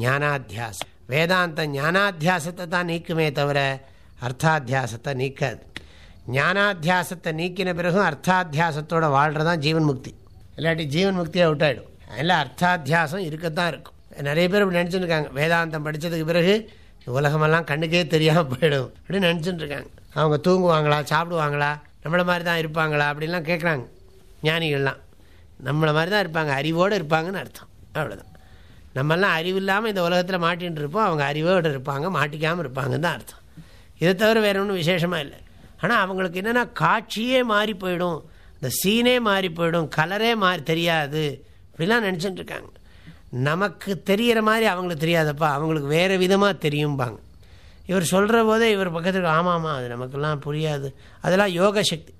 ஞானாத்தியாசம். வேதாந்த ஞானாத்தியாசத்தை தான் நீக்குமே தவிர அர்த்தாத்தியாசத்தை நீக்காது. ஞானாத்தியாசத்தை நீக்கின பிறகும் அர்த்தாத்தியாசத்தோடு வாழ்கிறதான் ஜீவன் முக்தி இல்லாட்டி ஜீவன் முக்தியாக விட்டாயிடும். அதில் அர்த்தாத்தியாசம் இருக்கத்தான் இருக்கும். நிறைய பேர் இப்படி நினச்சிருக்காங்க. வேதாந்தம் படித்ததுக்கு பிறகு உலகமெல்லாம் கண்ணுக்கே தெரியாமல் போயிடும். அப்படின்னு நினச்சிட்டு இருக்காங்க அவங்க தூங்குவாங்களா சாப்பிடுவாங்களா நம்மளை மாதிரி தான் இருப்பாங்களா அப்படின்லாம் கேட்குறாங்க ஞானிகள்லாம். நம்மளை மாதிரி தான் இருப்பாங்க. அறிவோடு இருப்பாங்கன்னு அர்த்தம். அவ்வளோதான் நம்மெல்லாம் அறிவு இல்லாமல் இந்த உலகத்தில் மாட்டின்னு இருப்போம். அவங்க அறிவோடு இருப்பாங்க மாட்டிக்காமல் இருப்பாங்கன்னு தான் அர்த்தம். இதை தவிர வேறு ஒன்றும் விசேஷமாக இல்லை. ஆனால் அவங்களுக்கு என்னென்னா காட்சியே மாறி போயிடும். இந்த சீனே மாறி போயிடும் கலரே மாறி தெரியாது. இப்படிலாம் நினச்சிட்டு இருக்காங்க. நமக்கு தெரிகிற மாதிரி அவங்களுக்கு தெரியாதப்பா அவங்களுக்கு வேறு விதமாக தெரியும்பாங்க. இவர் சொல்கிற போதே இவர் பக்கத்துக்கு ஆமாம்மா அது நமக்கெல்லாம் புரியாது. அதெல்லாம் யோக சக்தி.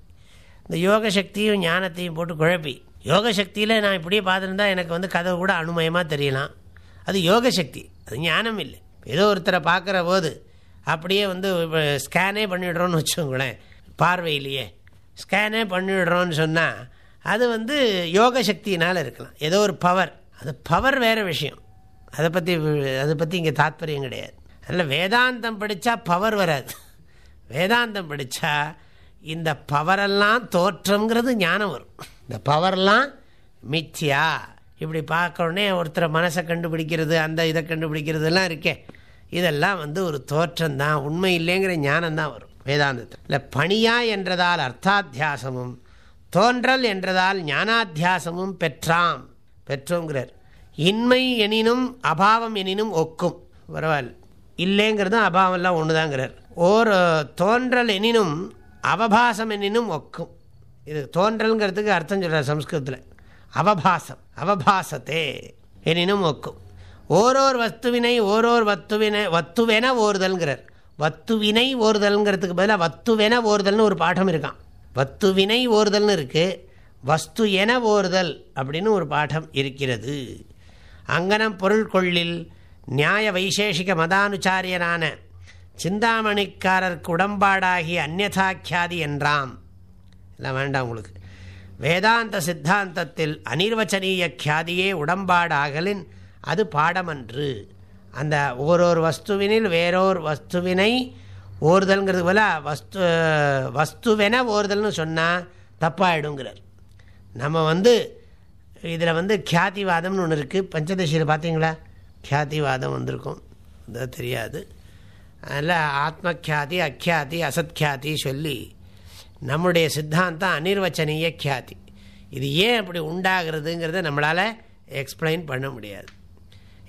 இந்த யோக சக்தியும் ஞானத்தையும் போட்டு குழப்பி. யோக சக்தியில் நான் இப்படியே பார்த்துருந்தா எனக்கு வந்து கதை கூட அனுமயமாக தெரியலாம். அது யோக சக்தி. அது ஞானம் இல்லை. ஏதோ ஒருத்தரை பார்க்குற போது அப்படியே வந்து ஸ்கேனே பண்ணிவிடுறோன்னு வச்சுக்கோங்களேன் பார்வையிலேயே. ஸ்கேனே பண்ணிவிடுறோன்னு சொன்னால் அது வந்து யோக சக்தியினால் இருக்கலாம். ஏதோ ஒரு பவர் அது பவர் வேறு விஷயம். அதை பற்றி அதை பற்றி இங்கே தாத்பரியம் கிடையாது. அதில் வேதாந்தம் படித்தா பவர் வராது. வேதாந்தம் படித்தா இந்த பவரெல்லாம் தோற்றங்கிறது ஞானம் வரும். இந்த பவர்லாம் மிச்சியா இப்படி பார்க்கணுன்னே ஒருத்தரை மனசை கண்டுபிடிக்கிறது அந்த இதை கண்டுபிடிக்கிறதுலாம் இருக்கே. இதெல்லாம் வந்து ஒரு தோற்றம் தான் உண்மை இல்லைங்கிற ஞானம் தான் வரும். வேதாந்தத்தில். இல்லை பணியா என்றதால் அர்த்தாத்தியாசமும் தோன்றல் என்றதால் ஞானாத்தியாசமும் பெற்றாம். பெற்றோங்கிறார். இன்மை எனினும் அபாவம் எனினும் ஒக்கும். பரவாயில்ல. இல்லைங்கிறதும் அபாவம்லாம் ஒன்று தாங்கிறார் ஓர் தோன்றல் எனினும் அவபாசம் எனினும் ஒக்கும். இது தோன்றல்ங்கிறதுக்கு அர்த்தம் சொல்கிறார் சம்ஸ்கிருதத்தில். அவபாசம் அவபாசத்தே எனினும் ஒக்கும். ஓரோர் வஸ்துவினை ஓரோர் வத்துவினை வத்துவென ஓறுதல்ங்கிறார். வத்துவினை ஓர்தல்ங்கிறதுக்கு பதிலாக வத்துவென ஓர்தல்னு ஒரு பாடம் இருக்கான் வத்துவினை ஓர்தல்னு இருக்குது வஸ்து என ஓர்தல் அப்படின்னு ஒரு பாடம் இருக்கிறது. அங்கனம் பொருள் கொள்ளில் நியாய வைசேஷிக மதானுச்சாரியனான சிந்தாமணிக்காரருக்கு உடம்பாடாகி அந்நதாக்கியாதி என்றாம். இல்லை வேண்டாம் உங்களுக்கு. வேதாந்த சித்தாந்தத்தில் அனிர்வச்சனீய கியாதியே உடம்பாடாகலின் அது பாடமன்று. அந்த ஓரோரு வஸ்துவினில் வேறொரு வஸ்துவினை ஓர்தல்ங்கிறது போல வஸ்து வஸ்துவென ஓர்தல்னு சொன்னால் தப்பாயிடுங்கிறார். நம்ம வந்து இதில் வந்து கியாதிவாதம்னு ஒன்று இருக்குது பஞ்சதசியில் பார்த்தீங்களா கியாதிவாதம் வந்திருக்கும். அது தெரியாது. அதில் ஆத்மக்கியாதி அக்கியாதி அசத்கியாதி சொல்லி நம்முடைய சித்தாந்தம் அனிர்வச்சனீய கியாதி. இது ஏன் அப்படி உண்டாகிறதுங்கிறத நம்மளால் எக்ஸ்பிளைன் பண்ண முடியாது.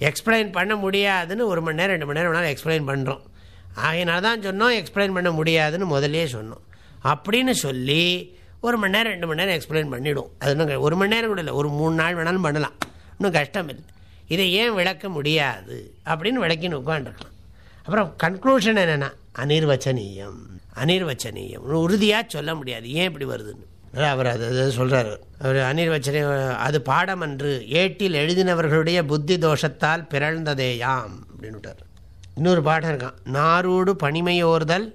எக்ஸ்பிளைன் பண்ண முடியாதுன்னு ஒரு மணி நேரம் ரெண்டு மணி நேரம் வேணாலும் எக்ஸ்பிளைன் பண்ணுறோம் ஆகையினால தான் சொன்னோம் எக்ஸ்பிளைன் பண்ண முடியாதுன்னு முதலே சொன்னோம். அப்படின்னு சொல்லி ஒரு மணி நேரம் ரெண்டு மணி நேரம் எக்ஸ்பிளைன் பண்ணிவிடும் அது இன்னும் ஒரு மணி நேரம் கூட இல்லை. ஒரு மூணு நாள் வேணாலும் பண்ணலாம். இன்னும் கஷ்டம் இல்லை. இதை ஏன் விளக்க முடியாது? அப்படின்னு விளக்கின்னு உட்காந்துருக்கலாம் அப்புறம் கன்க்ளூஷன் என்னென்னா அனிர்வச்சனீயம். அனிர்வச்சனீயம். உறுதியாக சொல்ல முடியாது. ஏன் இப்படி வருதுன்னு. அவர் அது அது சொல்கிறார் அவர் அனிர்வச்சனை அது பாடம் அன்று ஏட்டில் எழுதினவர்களுடைய புத்தி தோஷத்தால் பிறழ்ந்ததேயாம் அப்படின்னுட்டார். இன்னொரு பாடம் இருக்கான். நாரூடு பணிமையோர்தல்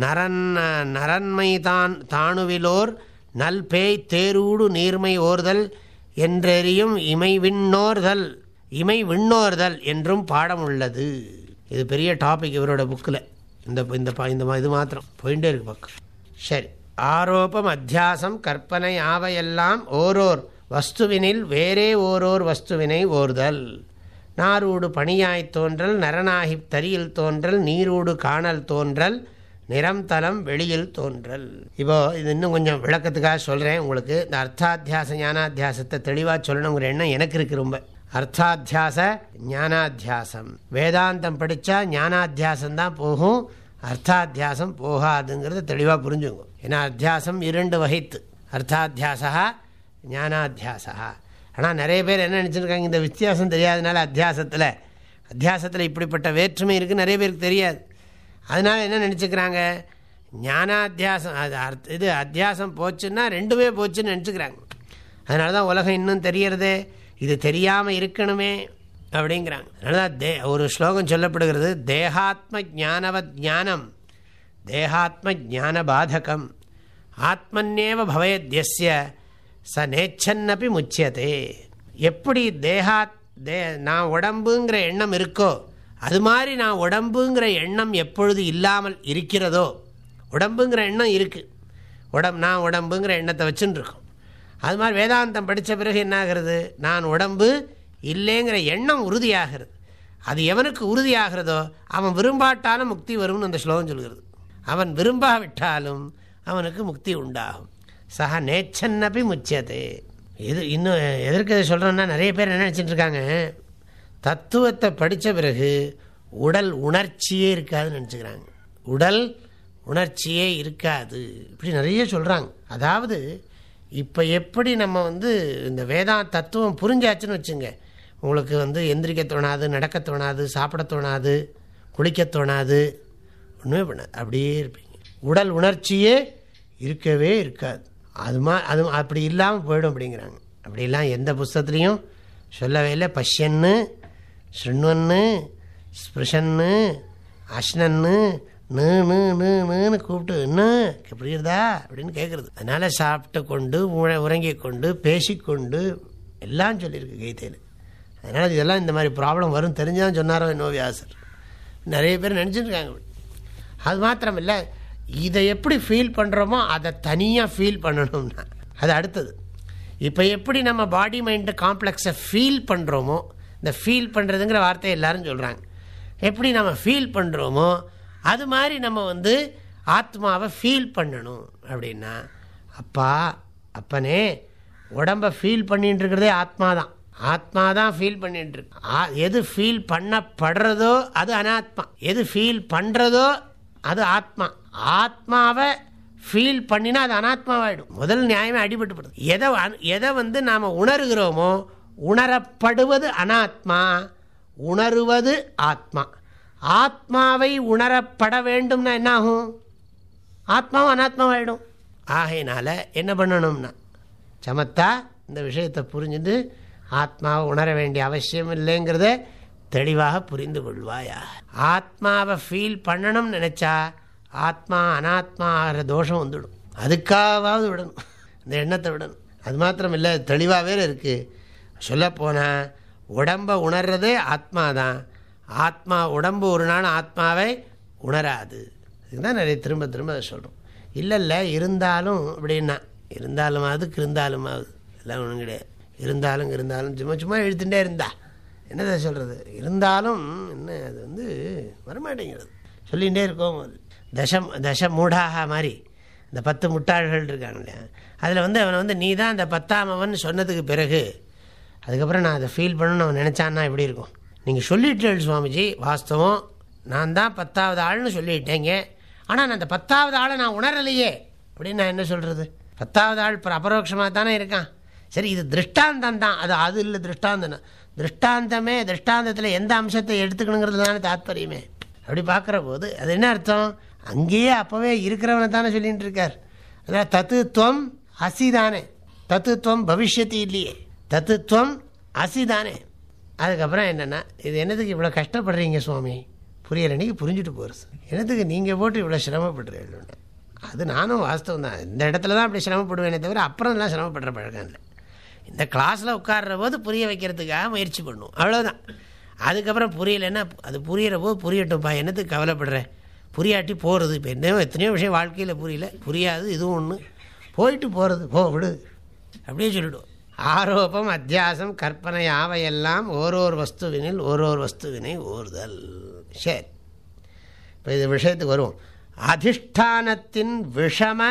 நரன் நரன்மை தான் தாணுவிலோர் நல்பேய் தேரூடு நீர்மை ஓர்தல் என்றெறியும் இமை விண்ணோர்தல் இமை விண்ணோர்தல் என்றும் பாடம் உள்ளது. இது பெரிய டாபிக் இவரோட புக்கில் இந்த இந்த இந்த இது மாத்திரம். போயிட்டே இருக்கு பக்கம். சரி. ஆரோபம் அத்தியாசம் கற்பனை ஆவையெல்லாம் ஓரோர் வஸ்துவினில் வேறே ஓரோர் வஸ்துவினை ஓர்தல். நாரூடு பணியாய்த் தோன்றல் நரனாகி தரியில் தோன்றல் நீரூடு காணல் தோன்றல் நிறம் தலம் வெளியில் தோன்றல். இப்போ இது இன்னும் கொஞ்சம் விளக்கத்துக்காக சொல்கிறேன் உங்களுக்கு. இந்த அர்த்தாத்தியாச ஞானாத்தியாசத்தை தெளிவாக சொல்லணுங்கிற எண்ணம் எனக்கு இருக்குது ரொம்ப. அர்த்தாத்தியாச ஞானாத்தியாசம். வேதாந்தம் படித்தா ஞானாத்தியாசம் தான் போகும். அர்த்தாத்தியாசம் போகாதுங்கிறத தெளிவாக புரிஞ்சுங்க. ஏன்னா அத்தியாசம் இரண்டு வகைத்து. அர்த்தாத்தியாசா ஞானாத்தியாசா ஆனால் நிறைய பேர் என்ன நினச்சிருக்காங்க இந்த வித்தியாசம் தெரியாதனால அத்தியாசத்தில். அத்தியாசத்தில் இப்படிப்பட்ட வேற்றுமை இருக்குது நிறைய பேருக்கு தெரியாது. அதனால் என்ன நினச்சிக்கிறாங்க? ஞானாத்தியாசம் அது அர்த்த இது அத்தியாசம் போச்சுன்னா ரெண்டுமே போச்சுன்னு நினச்சிக்கிறாங்க. அதனால தான் உலகம் இன்னும் தெரியறதே. இது தெரியாமல் இருக்கணுமே. அப்படிங்கிறாங்க. அதனால தே ஒரு ஸ்லோகம் சொல்லப்படுகிறது தேகாத்ம ஜானவத் ஞானம் தேகாத்ம ஜான பாதகம் ஆத்மன்னேவ பவயத்யஸ்ய ச நேச்சன்னப்பி முச்சியதே. எப்படி தேகாத் தே நான் உடம்புங்கிற எண்ணம் இருக்கோ அது மாதிரி நான் உடம்புங்கிற எண்ணம் எப்பொழுது இல்லாமல் இருக்கிறதோ உடம்புங்கிற எண்ணம் இருக்குது உடம்பு நான் உடம்புங்கிற எண்ணத்தை வச்சுன்னு இருக்கோம். அது மாதிரி வேதாந்தம் படித்த பிறகு என்ன ஆகிறது? நான் உடம்பு இல்லைங்கிற எண்ணம் உறுதியாகிறது. அது எவனுக்கு உறுதியாகிறதோ அவன் விரும்பாட்டாலும் முக்தி வரும்னு அந்த ஸ்லோகம் சொல்கிறது. அவன் விரும்பாவிட்டாலும் அவனுக்கு முக்தி உண்டாகும். சக நேச்சன்னபி முச்சியது இது இன்னும் எதற்கு இதை சொல்கிறோன்னா நிறைய பேர் என்ன நினச்சிட்டு இருக்காங்க? தத்துவத்தை படித்த பிறகு உடல் உணர்ச்சியே இருக்காதுன்னு நினச்சிக்கிறாங்க. உடல் உணர்ச்சியே இருக்காது இப்படி நிறைய சொல்கிறாங்க அதாவது இப்போ எப்படி நம்ம வந்து இந்த வேதா தத்துவம் புரிஞ்சாச்சுன்னு வச்சுங்க. உங்களுக்கு வந்து எந்திரிக்க தோணாது நடக்க தோணாது சாப்பிட தோணாது குளிக்க தோணாது. ஒன்றுமே பண்ணாது அப்படியே இருப்பீங்க. உடல் உணர்ச்சியே இருக்கவே இருக்காது. அது மா அது அப்படி இல்லாமல் போயிடும் அப்படிங்கிறாங்க. அப்படிலாம் எந்த புஸ்தத்துலேயும் சொல்லவே இல்லை. பஷ்யன்னு ஸ்ருண்வன்னு ஸ்பிருஷன்னு அஷ்னன்னு நு நு நுன்னு கூப்பிட்டு என்ன? புரியுறதா? அப்படின்னு கேட்குறது அதனால் சாப்பிட்டு கொண்டு உறங்கி கொண்டு பேசிக்கொண்டு எல்லாம் சொல்லியிருக்கு கீதையில். அதனால் இதெல்லாம் இந்த மாதிரி ப்ராப்ளம் வரும். தெரிஞ்சால் சொன்னாரோ என்னோ வியாசர். நிறைய பேர் நினச்சிட்டுருக்காங்க அது மாத்திரம் இல்லை இதை எப்படி ஃபீல் பண்ணுறோமோ அதை தனியாக ஃபீல் பண்ணணும்னா அது அடுத்தது. இப்போ எப்படி நம்ம பாடி மைண்டு காம்ப்ளெக்ஸை ஃபீல் பண்ணுறோமோ இந்த ஃபீல் பண்ணுறதுங்கிற வார்த்தையை எல்லாரும் சொல்கிறாங்க எப்படி நம்ம ஃபீல் பண்ணுறோமோ அது மாதிரி நம்ம வந்து ஆத்மாவை ஃபீல் பண்ணணும் அப்படின்னா அப்பா அப்பனே உடம்பை ஃபீல் பண்ணிட்டு இருக்கிறதே ஆத்மா தான் ஆத்மா தான் ஃபீல் பண்ணிட்டு இருக்கு எது ஃபீல் பண்ணப்படுறதோ அது அனாத்மா. எது ஃபீல் பண்ணுறதோ அது ஆத்மா. ஆத்மாவை ஃபீல் பண்ணினா அது அனாத்மாவாயிடும். முதல் நியாயமே அடிபட்டுப்படுது. எதை எதை வந்து நாம் உணர்கிறோமோ உணரப்படுவது அனாத்மா உணருவது ஆத்மா. ஆத்மாவை உணரப்பட வேண்டும்னா என்ன ஆகும் ஆத்மாவும் அனாத்மாவாயிடும். ஆகையினால என்ன பண்ணணும்னா சமத்தா இந்த விஷயத்தை புரிஞ்சுட்டு ஆத்மாவை உணர வேண்டிய அவசியம் இல்லைங்கிறத தெளிவாக புரிந்து கொள்வாயா? ஆத்மாவை ஃபீல் பண்ணணும்னு நினச்சா ஆத்மா அனாத்மா ஆகிற தோஷம் வந்துடும். அதுக்காவது விடணும். இந்த எண்ணத்தை விடணும். அது மாத்திரம் இல்லை தெளிவாகவே இருக்குது சொல்லப்போனால் உடம்பை உணர்றதே ஆத்மா தான் ஆத்மா உடம்பு ஒரு நாள் ஆத்மாவை உணராது. இதுதான் நிறைய திரும்ப திரும்ப அதை சொல்கிறோம் இல்லை இல்லை இருந்தாலும் அப்படின்னா. இருந்தாலும் அதுக்கு இருந்தாலும் ஆகுது எல்லாம் ஒன்றும் கிடையாது. இருந்தாலும் இருந்தாலும் சும்மா சும்மா எழுத்துட்டே இருந்தா. என்னதை சொல்கிறது இருந்தாலும் என்ன அது வந்து வரமாட்டேங்கிறது. சொல்லிகிட்டே இருக்கோம் தசம் தச மூடாக மாதிரி இந்த பத்து முட்டாள்கள் இருக்காங்க இல்லையா? அதில் வந்து அவனை வந்து நீ தான் அந்த பத்தாமவன் சொன்னதுக்கு பிறகு அதுக்கப்புறம் நான் அதை ஃபீல் பண்ணணும்னு அவன் நினச்சான்னா எப்படி இருக்கும்? நீங்கள் சொல்லிட்டேள் சுவாமிஜி வாஸ்தவம். நான் தான் பத்தாவது ஆள்னு சொல்லிட்டேங்க. ஆனால் நான் அந்த பத்தாவது ஆளை நான் உணரலையே. அப்படின்னு நான் என்ன சொல்கிறது பத்தாவது ஆள் இப்போ அபரோக்ஷமாக தானே இருக்கான். சரி இது திருஷ்டாந்தம் தான். அது அது இல்லை திருஷ்டாந்தம். திருஷ்டாந்தமே திருஷ்டாந்தத்தில் எந்த அம்சத்தை எடுத்துக்கணுங்கிறது தானே தாத்பரியமே. அப்படி பார்க்குற போது அது என்ன அர்த்தம்? அங்கேயே அப்போவே இருக்கிறவனை தானே சொல்லிகிட்டு இருக்கார். அதனால் தத்துவம் அசி தானே தத்துவம் பவிஷ்யத்தி இல்லையே. தத்துவம் அசி தானே அதுக்கப்புறம் என்னென்னா இது என்னதுக்கு இவ்வளோ கஷ்டப்படுறீங்க சுவாமி? புரியல நீங்கள் புரிஞ்சுட்டு போகிறது என்னத்துக்கு நீங்கள் போட்டு இவ்வளோ சிரமப்படுறீங்க அது நானும் வாஸ்தவம் தான் இந்த இடத்துல தான் அப்படி சிரமப்படுவேனே தவிர அப்புறம்லாம் சிரமப்படுற பழக்கம் இல்லை. இந்த கிளாஸில் உட்கார்ற போது புரிய வைக்கிறதுக்காக முயற்சி பண்ணும். அவ்வளோதான் அதுக்கப்புறம் புரியலைன்னா அது புரிகிற போது புரியட்டும்ப்பா என்னத்துக்கு கவலைப்படுறேன் புரியாட்டி போகிறது இப்போ என்ன எத்தனையோ விஷயம் வாழ்க்கையில் புரியல. புரியாது இதுவும் ஒன்று போயிட்டு போகிறது போ விடு. அப்படியே சொல்லிவிடுவோம் ஆரோப்பம் அத்தியாசம் கற்பனை ஆவையெல்லாம் ஓரோர் வஸ்துவினில் ஓரோர் வஸ்துவினை ஓர்தல் சரி. இப்போ இது விஷயத்துக்கு வருவோம். அதிஷ்டானத்தின் விஷம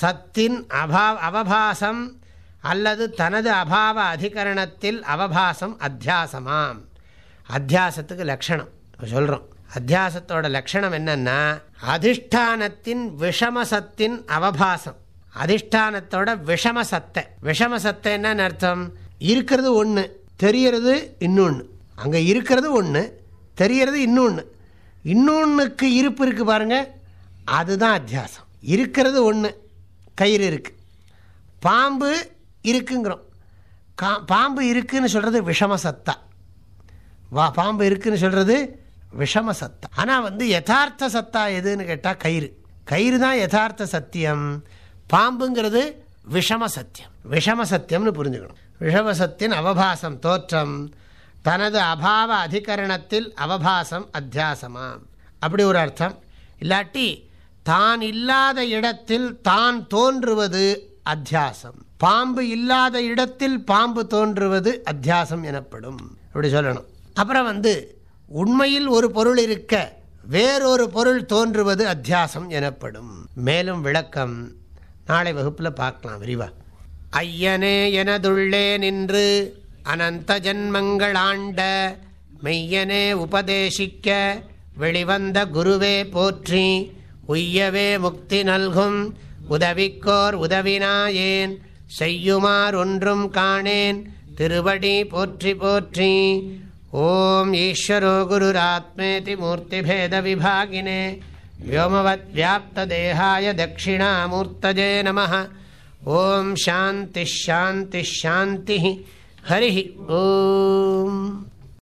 சத்தின் அபா அவபாசம் அல்லது தனது அபாவ அதிகரணத்தில் அவபாசம் அத்தியாசமாம். அத்தியாசத்துக்கு லட்சணம். சொல்கிறோம் அத்தியாசத்தோட லட்சணம் என்னன்னா அதிஷ்டானத்தின் விஷமசத்தின் அவபாசம் அதிஷ்டானத்தோட விஷம சத்தை விஷம சத்தை என்னன்னு அர்த்தம்? இருக்கிறது ஒன்று தெரியறது இன்னொன்று அங்கே இருக்கிறது ஒன்று தெரியறது இன்னொன்று இன்னொன்றுக்கு இருப்பு இருக்குது பாருங்கள் அதுதான் அத்தியாசம். இருக்கிறது ஒன்று கயிறு இருக்குது பாம்பு இருக்குங்கிறோம். கா பாம்பு இருக்குன்னு சொல்கிறது விஷம சத்தா. வா பாம்பு இருக்குன்னு சொல்கிறது விஷம சத்தா. ஆனால் வந்து யதார்த்த சத்தா எதுன்னு கேட்டால் கயிறு. கயிறு தான் யதார்த்த சத்தியம். பாம்புங்கிறது விஷம சத்தியம். விஷம சத்தியம்னு புரிஞ்சுக்கணும். விஷம சத்தியன் அவபாசம் தோற்றம். தனது அபாவ அதிகரணத்தில் அவபாசம் அத்தியாசமாம். அப்படி ஒரு அர்த்தம். இல்லாட்டி தான் இல்லாத இடத்தில் தான் தோன்றுவது அத்தியாசம். பாம்பு இல்லாத இடத்தில் பாம்பு தோன்றுவது அத்தியாசம் எனப்படும். அப்படி சொல்லணும். அப்புறம் வந்து உண்மையில் ஒரு பொருள் இருக்க வேறொரு பொருள் தோன்றுவது அத்தியாசம் எனப்படும். மேலும் விளக்கம் நாளை வகுப்பில் பார்க்கலாம். விரிவா. ஐயனே எனதுள்ளே நின்று அனந்த ஜன்மங்கள் ஆண்ட மெய்யனே உபதேசிக்க வெளிவந்த குருவே போற்றி உய்யவே முக்தி நல்கும் உதவிக்கோர் உதவினாயேன் செய்யுமார் ஒன்றும் காணேன். திருவடி போற்றி போற்றி. ஓம் ஈஸ்வரோ குருராத்மேதி மூர்த்திபேத விபாகினே. வோமவத் வியாப்த தேகாய தட்சிணாமூர்த்தஜே நம ஓம் சாந்தி ஷாந்தி ஷாந்தி ஹரி ஓம்.